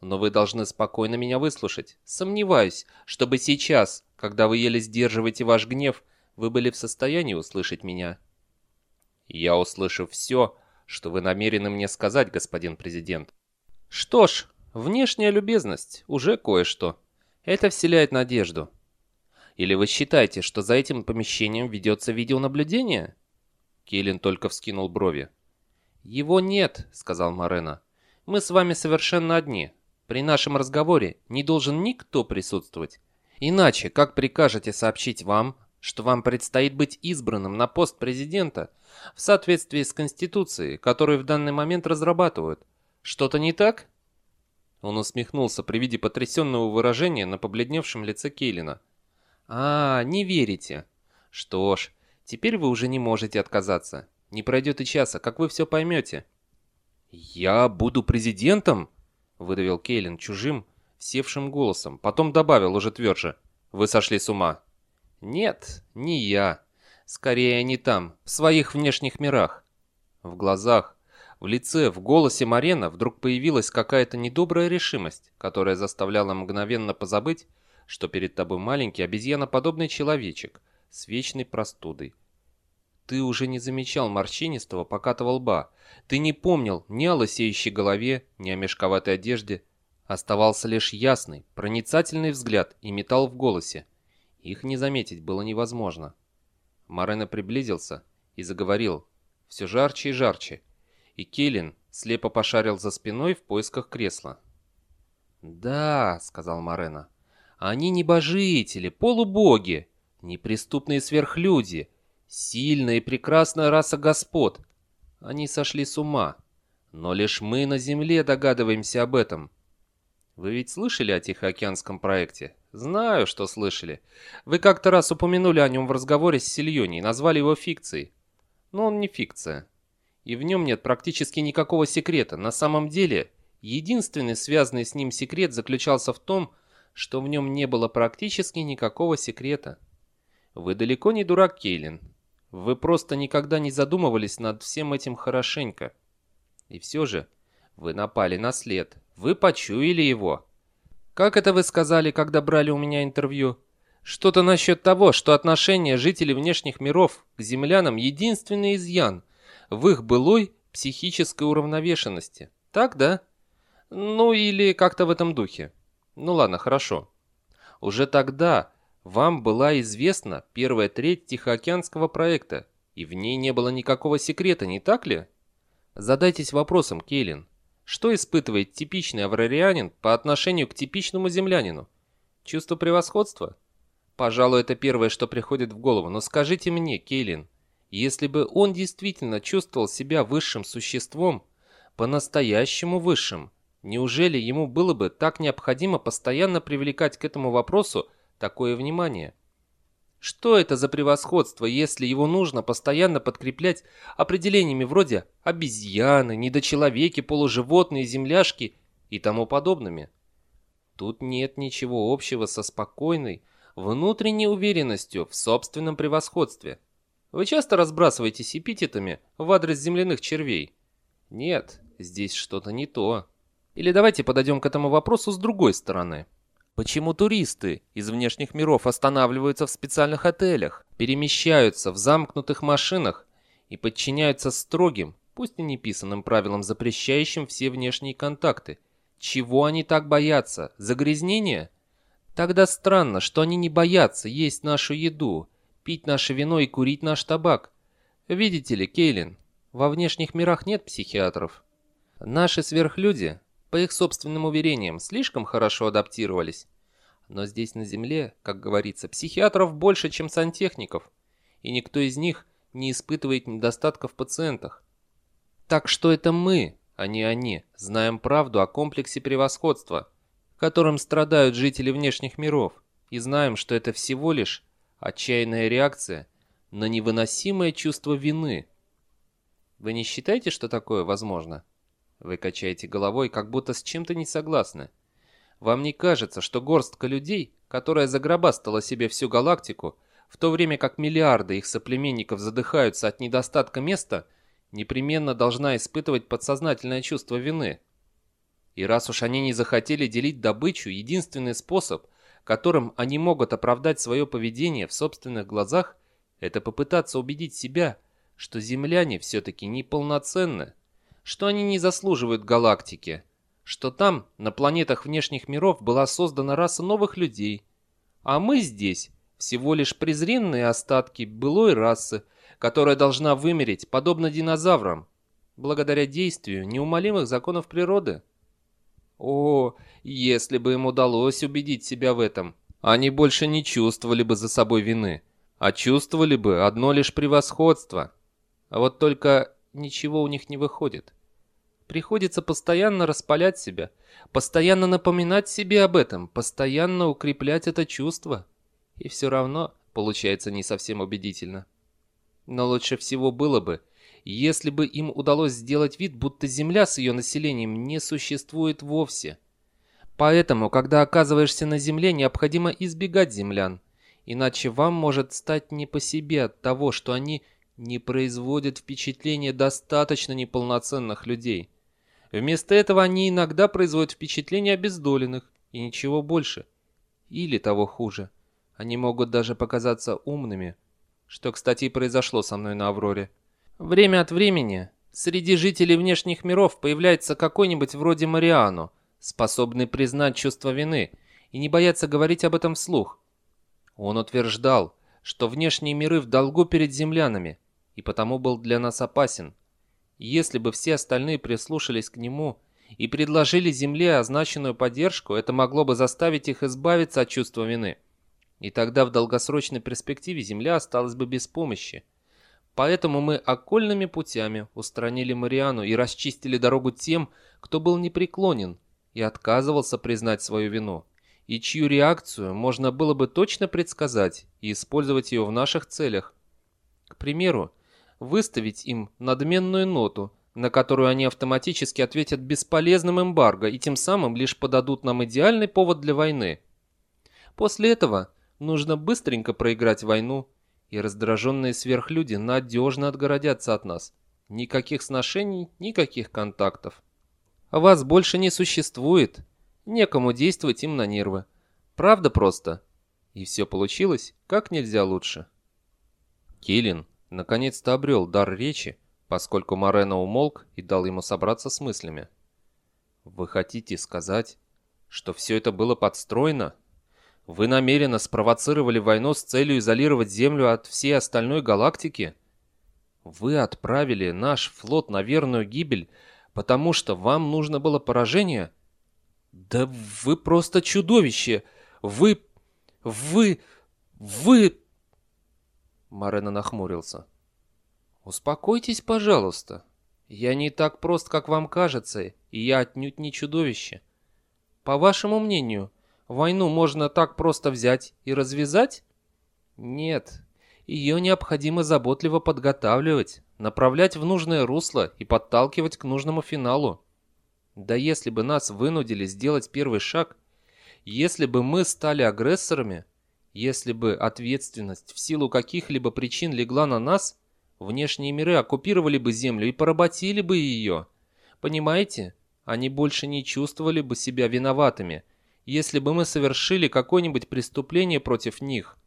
Speaker 1: Но вы должны спокойно меня выслушать. Сомневаюсь, чтобы сейчас, когда вы еле сдерживаете ваш гнев, вы были в состоянии услышать меня. Я услышу все, что вы намерены мне сказать, господин президент. Что ж, внешняя любезность уже кое-что. Это вселяет надежду. Или вы считаете, что за этим помещением ведется видеонаблюдение?» Киллин только вскинул брови. «Его нет», — сказал Морено. «Мы с вами совершенно одни. При нашем разговоре не должен никто присутствовать. Иначе как прикажете сообщить вам, что вам предстоит быть избранным на пост президента в соответствии с Конституцией, которую в данный момент разрабатывают? Что-то не так?» Он усмехнулся при виде потрясенного выражения на побледневшем лице Кейлина. «А, не верите. Что ж, теперь вы уже не можете отказаться. Не пройдет и часа, как вы все поймете». «Я буду президентом?» — выдавил Кейлин чужим, севшим голосом. Потом добавил уже тверже. «Вы сошли с ума». «Нет, не я. Скорее, не там, в своих внешних мирах». В глазах, в лице, в голосе Марена вдруг появилась какая-то недобрая решимость, которая заставляла мгновенно позабыть что перед тобой маленький обезьяноподобный человечек с вечной простудой. Ты уже не замечал морщинистого покатого лба. Ты не помнил ни о лысеющей голове, ни о мешковатой одежде. Оставался лишь ясный, проницательный взгляд и металл в голосе. Их не заметить было невозможно. Морено приблизился и заговорил, все жарче и жарче. И Келлин слепо пошарил за спиной в поисках кресла. «Да», — сказал Морено, они небожители, полубоги, неприступные сверхлюди, сильная и прекрасная раса господ. Они сошли с ума. Но лишь мы на Земле догадываемся об этом. Вы ведь слышали о Тихоокеанском проекте? Знаю, что слышали. Вы как-то раз упомянули о нем в разговоре с Сильони и назвали его фикцией. Но он не фикция.
Speaker 2: и в нем нет практически никакого секрета. На самом деле, единственный связанный с ним секрет заключался в том, что в нем не было практически никакого секрета. Вы далеко не дурак, Кейлин. Вы просто никогда не задумывались над всем этим хорошенько. И все же, вы напали на след. Вы почуяли его. Как это вы сказали, когда брали у меня интервью? Что-то насчет того, что отношение жителей внешних миров к землянам единственный изъян в их былой психической уравновешенности. Так, да? Ну или как-то в этом духе. Ну ладно, хорошо. Уже тогда вам была известна первая треть Тихоокеанского проекта, и в ней не было никакого секрета, не так ли? Задайтесь вопросом, Кейлин. Что испытывает типичный аврарианин по отношению к типичному землянину? Чувство превосходства? Пожалуй, это первое, что приходит в голову. Но скажите мне, Кейлин, если бы он действительно чувствовал себя высшим существом, по-настоящему высшим, неужели ему было бы так необходимо постоянно привлекать к этому вопросу такое внимание? Что это за превосходство, если его нужно постоянно подкреплять определениями вроде обезьяны, недочеловеки, полуживотные, земляшки и тому подобными? Тут нет ничего общего со спокойной, внутренней уверенностью в собственном превосходстве. Вы часто разбрасываетесь эпитетами в адрес земляных червей? Нет, здесь что-то не то. Или давайте подойдем к этому вопросу с другой стороны. Почему туристы из внешних миров останавливаются в специальных отелях, перемещаются в замкнутых машинах и подчиняются строгим, пусть и неписанным правилам, запрещающим все внешние контакты? Чего они так боятся? Загрязнения? Тогда странно, что они не боятся есть нашу еду, пить наше вино и курить наш табак. Видите ли, Кейлин, во внешних мирах нет психиатров. Наши сверхлюди по их собственным уверениям, слишком хорошо адаптировались. Но здесь на Земле, как говорится, психиатров больше, чем сантехников, и никто из них не испытывает недостатка в пациентах. Так что это мы, а не они, знаем правду о комплексе превосходства, которым страдают жители внешних миров, и знаем, что это всего лишь отчаянная реакция на невыносимое чувство вины. Вы не считаете, что такое возможно? Вы качаете головой, как будто с чем-то не согласны. Вам не кажется, что горстка людей, которая загробастала себе всю галактику, в то время как миллиарды их соплеменников задыхаются от недостатка места, непременно должна испытывать подсознательное чувство вины? И раз уж они не захотели делить добычу, единственный способ, которым они могут оправдать свое поведение в собственных глазах, это попытаться убедить себя, что земляне все-таки неполноценны что они не заслуживают галактики, что там, на планетах внешних миров, была создана раса новых людей, а мы здесь всего лишь презренные остатки былой расы, которая должна вымереть, подобно динозаврам, благодаря действию неумолимых законов природы. О, если бы им удалось убедить себя в этом, они больше не чувствовали бы за собой вины, а чувствовали бы одно лишь превосходство. А вот только ничего у них не выходит. Приходится постоянно распалять себя, постоянно напоминать себе об этом, постоянно укреплять это чувство. И все равно получается не совсем убедительно. Но лучше всего было бы, если бы им удалось сделать вид, будто Земля с ее населением не существует вовсе. Поэтому, когда оказываешься на Земле, необходимо избегать землян, иначе вам может стать не по себе от того, что они не производят впечатления достаточно неполноценных людей. Вместо этого они иногда производят впечатление обездоленных и ничего больше. Или того хуже. Они могут даже показаться умными, что, кстати, и произошло со мной на Авроре. Время от времени среди жителей внешних миров появляется какой-нибудь вроде Мариану, способный признать чувство вины и не бояться говорить об этом вслух. Он утверждал, что внешние миры в долгу перед землянами, и потому был для нас опасен. Если бы все остальные прислушались к нему и предложили Земле означенную поддержку, это могло бы заставить их избавиться от чувства вины. И тогда в долгосрочной перспективе Земля осталась бы без помощи. Поэтому мы окольными путями устранили Мариану и расчистили дорогу тем, кто был непреклонен и отказывался признать свою вину, и чью реакцию можно было бы точно предсказать и использовать ее в наших целях. К примеру,
Speaker 1: выставить им надменную ноту, на которую они автоматически ответят бесполезным эмбарго и тем самым лишь подадут нам идеальный повод для войны. После этого нужно быстренько проиграть войну, и раздраженные сверхлюди надежно отгородятся от нас. Никаких сношений, никаких контактов. Вас больше не существует. Некому действовать им на нервы. Правда просто? И все получилось как нельзя лучше. Килин наконец-то обрел дар речи, поскольку Морено умолк и дал ему собраться с мыслями. «Вы хотите сказать, что все это было подстроено? Вы намеренно спровоцировали войну с целью изолировать Землю от всей остальной галактики? Вы отправили наш флот на верную гибель, потому что вам нужно было поражение? Да вы просто чудовище! Вы... вы... вы...» Морено нахмурился. «Успокойтесь, пожалуйста. Я не так прост, как вам кажется, и я отнюдь не чудовище. По вашему мнению, войну можно так просто взять и развязать? Нет, ее необходимо заботливо подготавливать, направлять в нужное русло и подталкивать к нужному финалу. Да если бы нас вынудили сделать первый шаг, если бы мы стали агрессорами, если бы ответственность в силу каких-либо причин легла на нас, внешние миры оккупировали бы Землю и поработили бы ее. Понимаете? Они больше не чувствовали бы себя виноватыми, если бы мы совершили какое-нибудь преступление против них.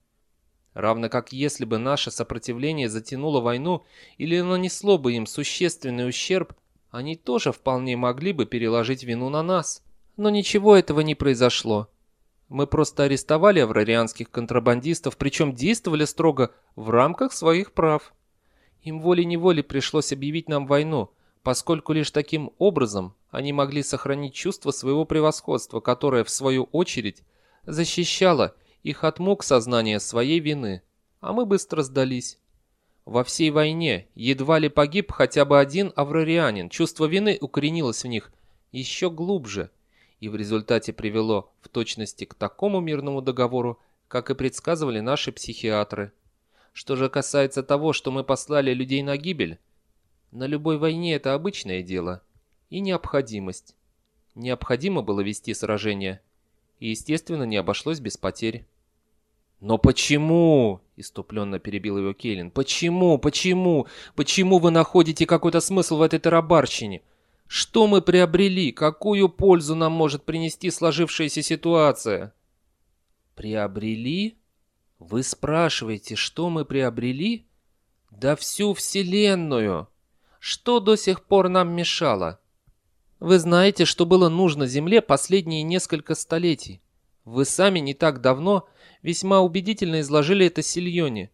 Speaker 1: Равно как если бы наше сопротивление затянуло войну или нанесло бы им существенный ущерб, они тоже вполне могли бы переложить вину на нас. Но ничего этого не произошло. Мы просто арестовали аврарианских контрабандистов, причем действовали строго в рамках своих прав. Им волей-неволей пришлось объявить нам войну, поскольку лишь таким образом они могли сохранить чувство своего превосходства, которое, в свою очередь, защищало их от мук сознания своей вины. А мы быстро сдались. Во всей войне едва ли погиб хотя бы один аврарианин. Чувство вины укоренилось в них еще глубже и в результате привело в точности к такому мирному договору, как и предсказывали наши психиатры. Что же касается того, что мы послали людей на гибель, на любой войне это обычное дело и необходимость. Необходимо было вести сражение, и, естественно, не обошлось без потерь. «Но почему?» — иступленно перебил его Кейлин. «Почему? Почему? Почему вы находите какой-то смысл в этой тарабарщине? Что мы приобрели? Какую пользу нам может принести сложившаяся ситуация?» «Приобрели?» Вы спрашиваете, что мы приобрели? Да всю Вселенную! Что до сих пор нам мешало? Вы знаете, что было нужно Земле последние несколько столетий. Вы сами не так давно весьма убедительно изложили это Сильоне.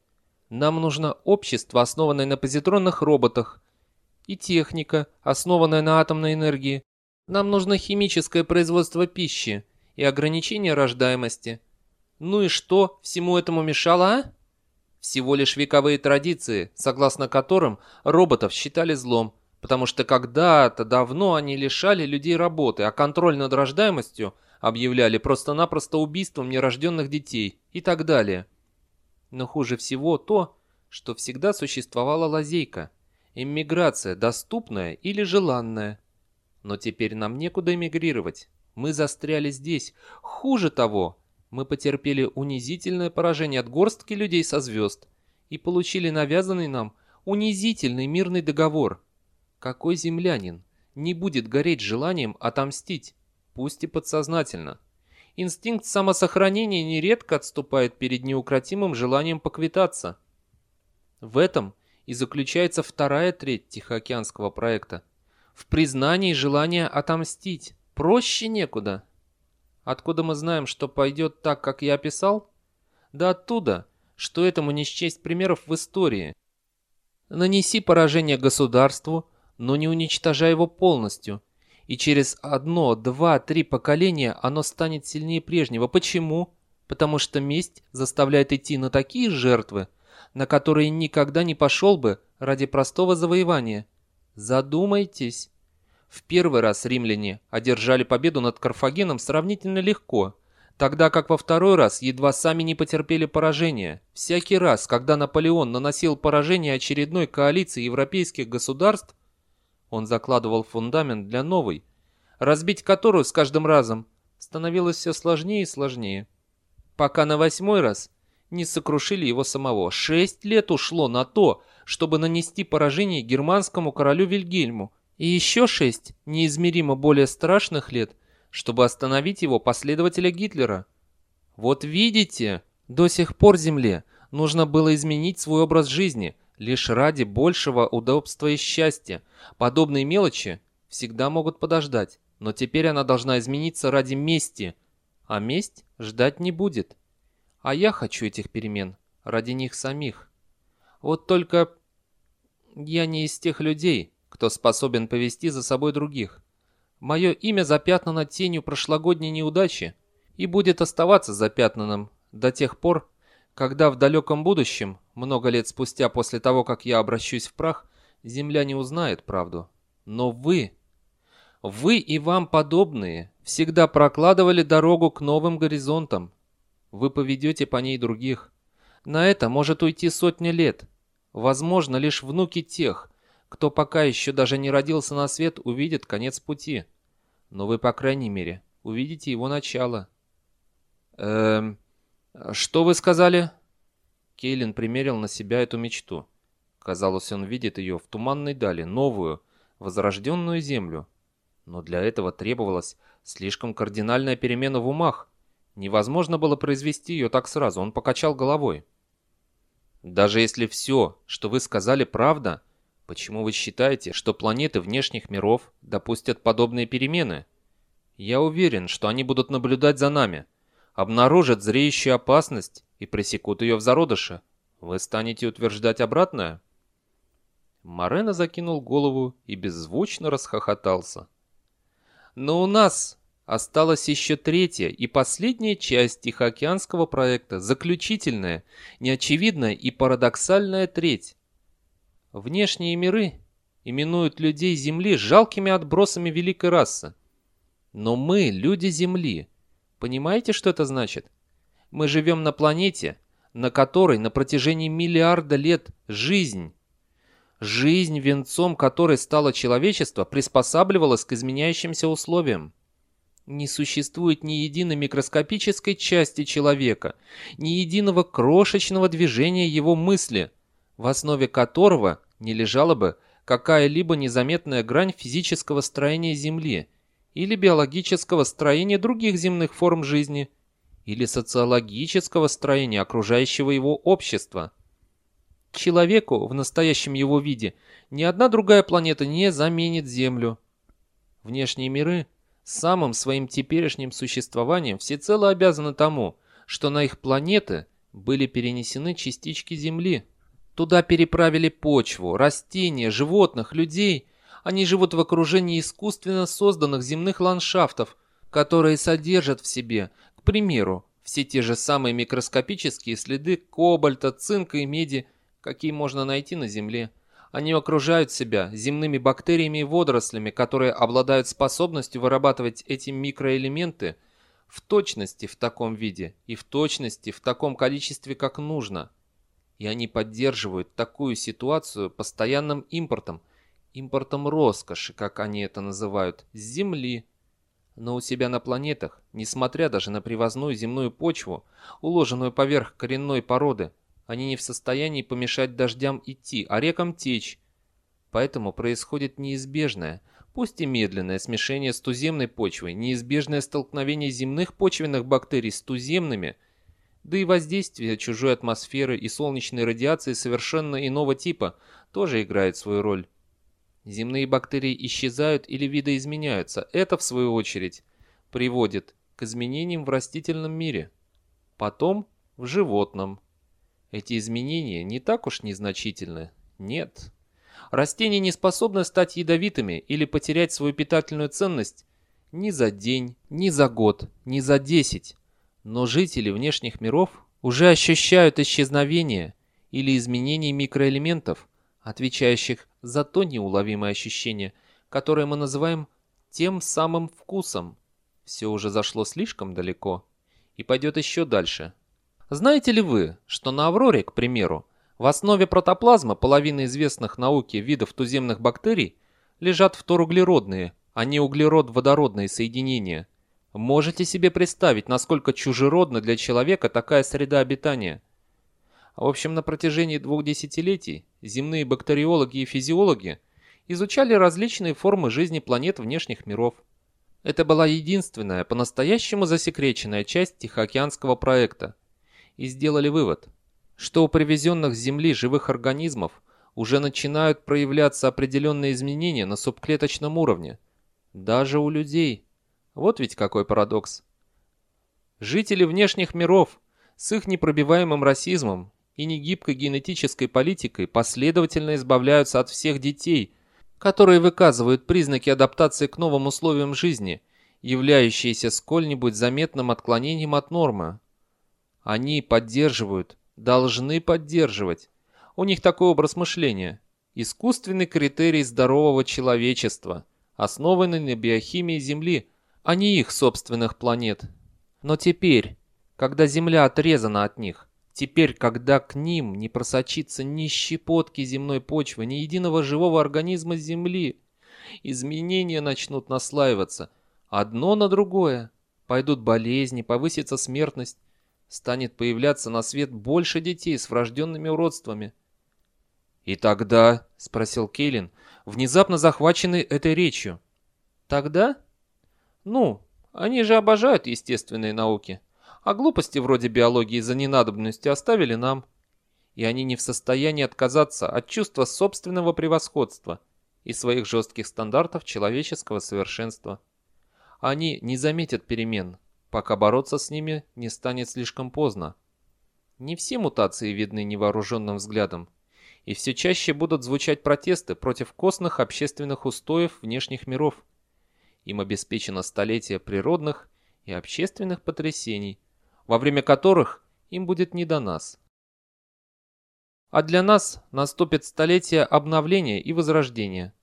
Speaker 1: Нам нужно общество, основанное на позитронных роботах, и техника, основанная на атомной энергии. Нам нужно химическое производство пищи и ограничение рождаемости – ну и что всему этому мешало, а? Всего лишь вековые традиции, согласно которым роботов считали злом, потому что когда-то давно они лишали людей работы, а контроль над рождаемостью объявляли просто-напросто убийством нерожденных детей и так далее. Но хуже всего то, что всегда существовала лазейка, иммиграция доступная или желанная. Но теперь нам некуда эмигрировать, мы застряли здесь. Хуже того, мы потерпели унизительное поражение от горстки людей со звезд и получили навязанный нам унизительный мирный договор. Какой землянин не будет гореть желанием отомстить, пусть и подсознательно? Инстинкт самосохранения нередко отступает перед неукротимым желанием поквитаться. В этом и заключается вторая треть Тихоокеанского проекта. В признании желания отомстить. Проще некуда. Откуда мы знаем, что пойдет так, как я описал? Да оттуда, что этому не счесть примеров в истории. Нанеси поражение государству, но не уничтожай его полностью. И через одно, два, три поколения оно станет сильнее прежнего. Почему? Потому что месть заставляет идти на такие жертвы, на которые никогда не пошел бы ради простого завоевания. Задумайтесь. В первый раз римляне одержали победу над Карфагеном сравнительно легко. Тогда как во второй раз едва сами не потерпели поражение. Всякий раз, когда Наполеон наносил поражение очередной коалиции европейских государств, он закладывал фундамент для новой, разбить которую с каждым разом становилось все сложнее и сложнее. Пока на восьмой раз не сокрушили его самого. Шесть лет ушло на то, чтобы нанести поражение германскому королю Вильгельму, и еще шесть, неизмеримо более страшных лет – чтобы остановить его последователя Гитлера. Вот видите, до сих пор Земле нужно было изменить свой образ жизни лишь ради большего удобства и счастья. Подобные мелочи всегда могут подождать, но теперь она должна измениться ради мести, а месть ждать не будет. А я хочу этих перемен ради них самих. Вот только я не из тех людей, кто способен повести за собой других. Мое имя запятнано тенью прошлогодней неудачи и будет оставаться запятнанным до тех пор, когда в далеком будущем, много лет спустя после того, как я обращусь в прах, Земля не узнает правду. Но вы, вы и вам подобные, всегда прокладывали дорогу к новым горизонтам. Вы поведете по ней других. На это может уйти сотни лет. Возможно, лишь внуки тех, кто пока еще даже не родился на свет, увидит конец пути. Но вы, по крайней мере, увидите его начало. Эм, что вы сказали? Кейлин примерил на себя эту мечту. Казалось, он видит ее в туманной дали, новую, возрожденную землю. Но для этого требовалась слишком кардинальная перемена в умах. Невозможно было произвести ее так сразу, он покачал головой. Даже если все, что вы сказали, правда, Почему вы считаете, что планеты внешних миров допустят подобные перемены? Я уверен, что они будут наблюдать за нами, обнаружат зреющую опасность и пресекут ее в зародыше. Вы станете утверждать обратное? Морено закинул голову и беззвучно расхохотался. Но у нас осталась еще третья и последняя часть Тихоокеанского проекта, заключительная, неочевидная и парадоксальная треть. Внешние миры именуют людей Земли жалкими отбросами великой расы. Но мы, люди Земли, понимаете, что это значит? Мы живем на планете, на которой на протяжении миллиарда лет жизнь, жизнь, венцом которой стало человечество, приспосабливалась к изменяющимся условиям. Не существует ни единой микроскопической части человека, ни единого крошечного движения его мысли, в основе которого не лежала бы какая-либо незаметная грань физического строения Земли или биологического строения других земных форм жизни или социологического строения окружающего его общества. Человеку в настоящем его виде ни одна другая планета не заменит Землю. Внешние миры самым своим теперешним существованием всецело обязаны тому, что на их планеты были перенесены частички Земли. Туда переправили почву, растения, животных, людей. Они живут в окружении искусственно созданных земных ландшафтов, которые содержат в себе, к примеру, все те же самые микроскопические следы кобальта, цинка и меди, какие можно найти на Земле. Они окружают себя земными бактериями и водорослями, которые обладают способностью вырабатывать эти микроэлементы в точности в таком виде и в точности в таком количестве, как нужно – и они поддерживают такую ситуацию постоянным импортом, импортом роскоши, как они это называют, с Земли. Но у себя на планетах, несмотря даже на привозную земную почву, уложенную поверх коренной породы, они не в состоянии помешать дождям идти, а рекам течь. Поэтому происходит неизбежное, пусть и медленное смешение с туземной почвой, неизбежное столкновение земных почвенных бактерий с туземными – да и воздействие чужой атмосферы и солнечной радиации совершенно иного типа тоже играет свою роль. Земные бактерии исчезают или видоизменяются. Это, в свою очередь, приводит к изменениям в растительном мире. Потом в животном. Эти изменения не так уж незначительны. Нет. Растения не способны стать ядовитыми или потерять свою питательную ценность ни за день, ни за год, ни за десять. Но жители внешних миров уже ощущают исчезновение или изменение микроэлементов, отвечающих за то неуловимое ощущение, которое мы называем тем самым вкусом. Все уже зашло слишком далеко. и пойдет еще дальше. Знаете ли вы, что на Авроре, к примеру, в основе протоплазмы половины известных науке видов туземных бактерий лежат фторуглеродные, а не углерод-водородные соединения. Можете себе представить, насколько чужеродна для человека такая среда обитания? В общем, на протяжении двух десятилетий земные бактериологи и физиологи изучали различные формы жизни планет внешних миров. Это была единственная, по-настоящему засекреченная часть Тихоокеанского проекта. И сделали вывод, что у привезенных с Земли живых организмов уже начинают проявляться определенные изменения на субклеточном уровне. Даже у людей. Вот ведь какой парадокс. Жители внешних миров с их непробиваемым расизмом и негибкой генетической политикой последовательно избавляются от всех детей, которые выказывают признаки адаптации к новым условиям жизни, являющиеся сколь-нибудь заметным отклонением от нормы. Они поддерживают, должны поддерживать. У них такой образ мышления. Искусственный критерий здорового человечества, основанный на биохимии Земли, а не их собственных планет. Но теперь, когда Земля отрезана от них, Теперь, когда к ним не просочится ни щепотки земной почвы, ни единого живого организма Земли, изменения начнут наслаиваться. Одно на другое. Пойдут болезни, повысится смертность. Станет появляться на свет больше детей с врожденными уродствами. «И тогда?» — спросил Кейлин, внезапно захваченный этой речью. «Тогда? Ну, они же обожают естественные науки а глупости вроде биологии за ненадобностью оставили нам. И они не в состоянии отказаться от чувства собственного превосходства и своих жестких стандартов человеческого совершенства. Они не заметят перемен, пока бороться с ними не станет слишком поздно. Не все мутации видны невооруженным взглядом, и все чаще будут звучать протесты против костных общественных устоев внешних миров. Им обеспечено столетие природных и общественных потрясений, во время которых им будет не до нас. А для нас наступит столетие обновления и возрождения.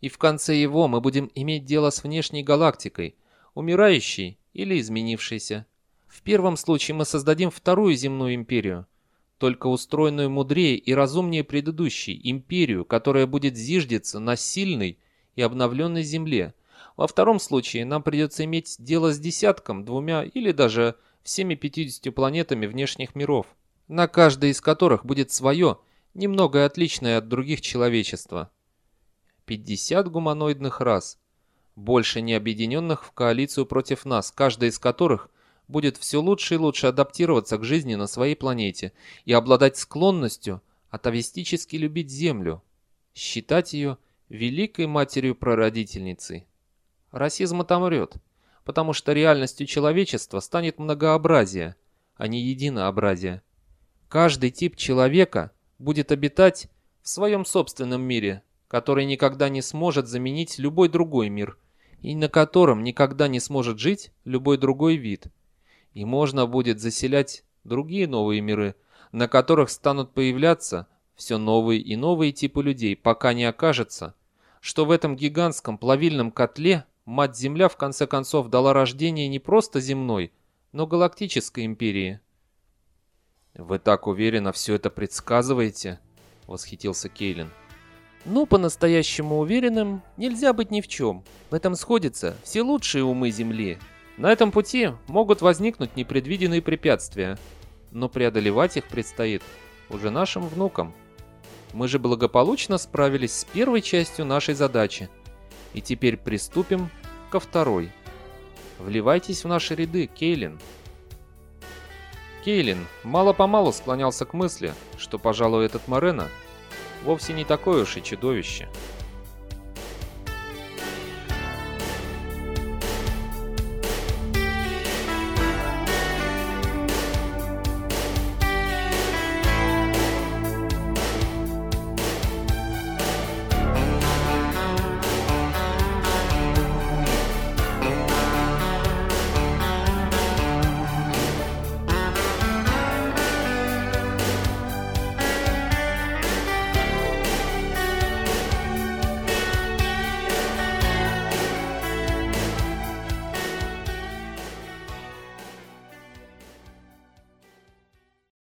Speaker 1: И в конце его мы будем иметь дело с внешней галактикой, умирающей или изменившейся. В первом случае мы создадим вторую земную империю, только устроенную мудрее и разумнее предыдущей, империю, которая будет зиждиться на сильной и обновленной земле. Во втором случае нам придется иметь дело с десятком, двумя или даже всеми 50 планетами внешних миров, на каждой из которых будет свое, немного отличное от других человечества. 50 гуманоидных рас, больше не объединенных в коалицию против нас, каждая из которых будет все лучше и лучше адаптироваться к жизни на своей планете и обладать склонностью атовистически любить Землю, считать ее великой матерью-прародительницей. Расизм отомрет потому что реальностью человечества станет многообразие, а не единообразие. Каждый тип человека будет обитать в своем собственном мире, который никогда не сможет заменить любой другой мир, и на котором никогда не сможет жить любой другой вид. И можно будет заселять другие новые миры, на которых станут появляться все новые и новые типы людей, пока не окажется, что в этом гигантском плавильном котле Мать-Земля в конце концов дала рождение не просто земной, но галактической империи. «Вы так уверенно все это предсказываете?» — восхитился Кейлин. «Ну, по-настоящему уверенным нельзя быть ни в чем. В этом сходятся все лучшие умы Земли. На этом пути могут возникнуть непредвиденные препятствия, но преодолевать их предстоит уже нашим внукам. Мы же благополучно справились с первой частью нашей задачи — и теперь приступим ко второй. Вливайтесь в наши ряды, Кейлин. Кейлин мало-помалу склонялся к мысли, что, пожалуй, этот Морено вовсе не такое уж и чудовище.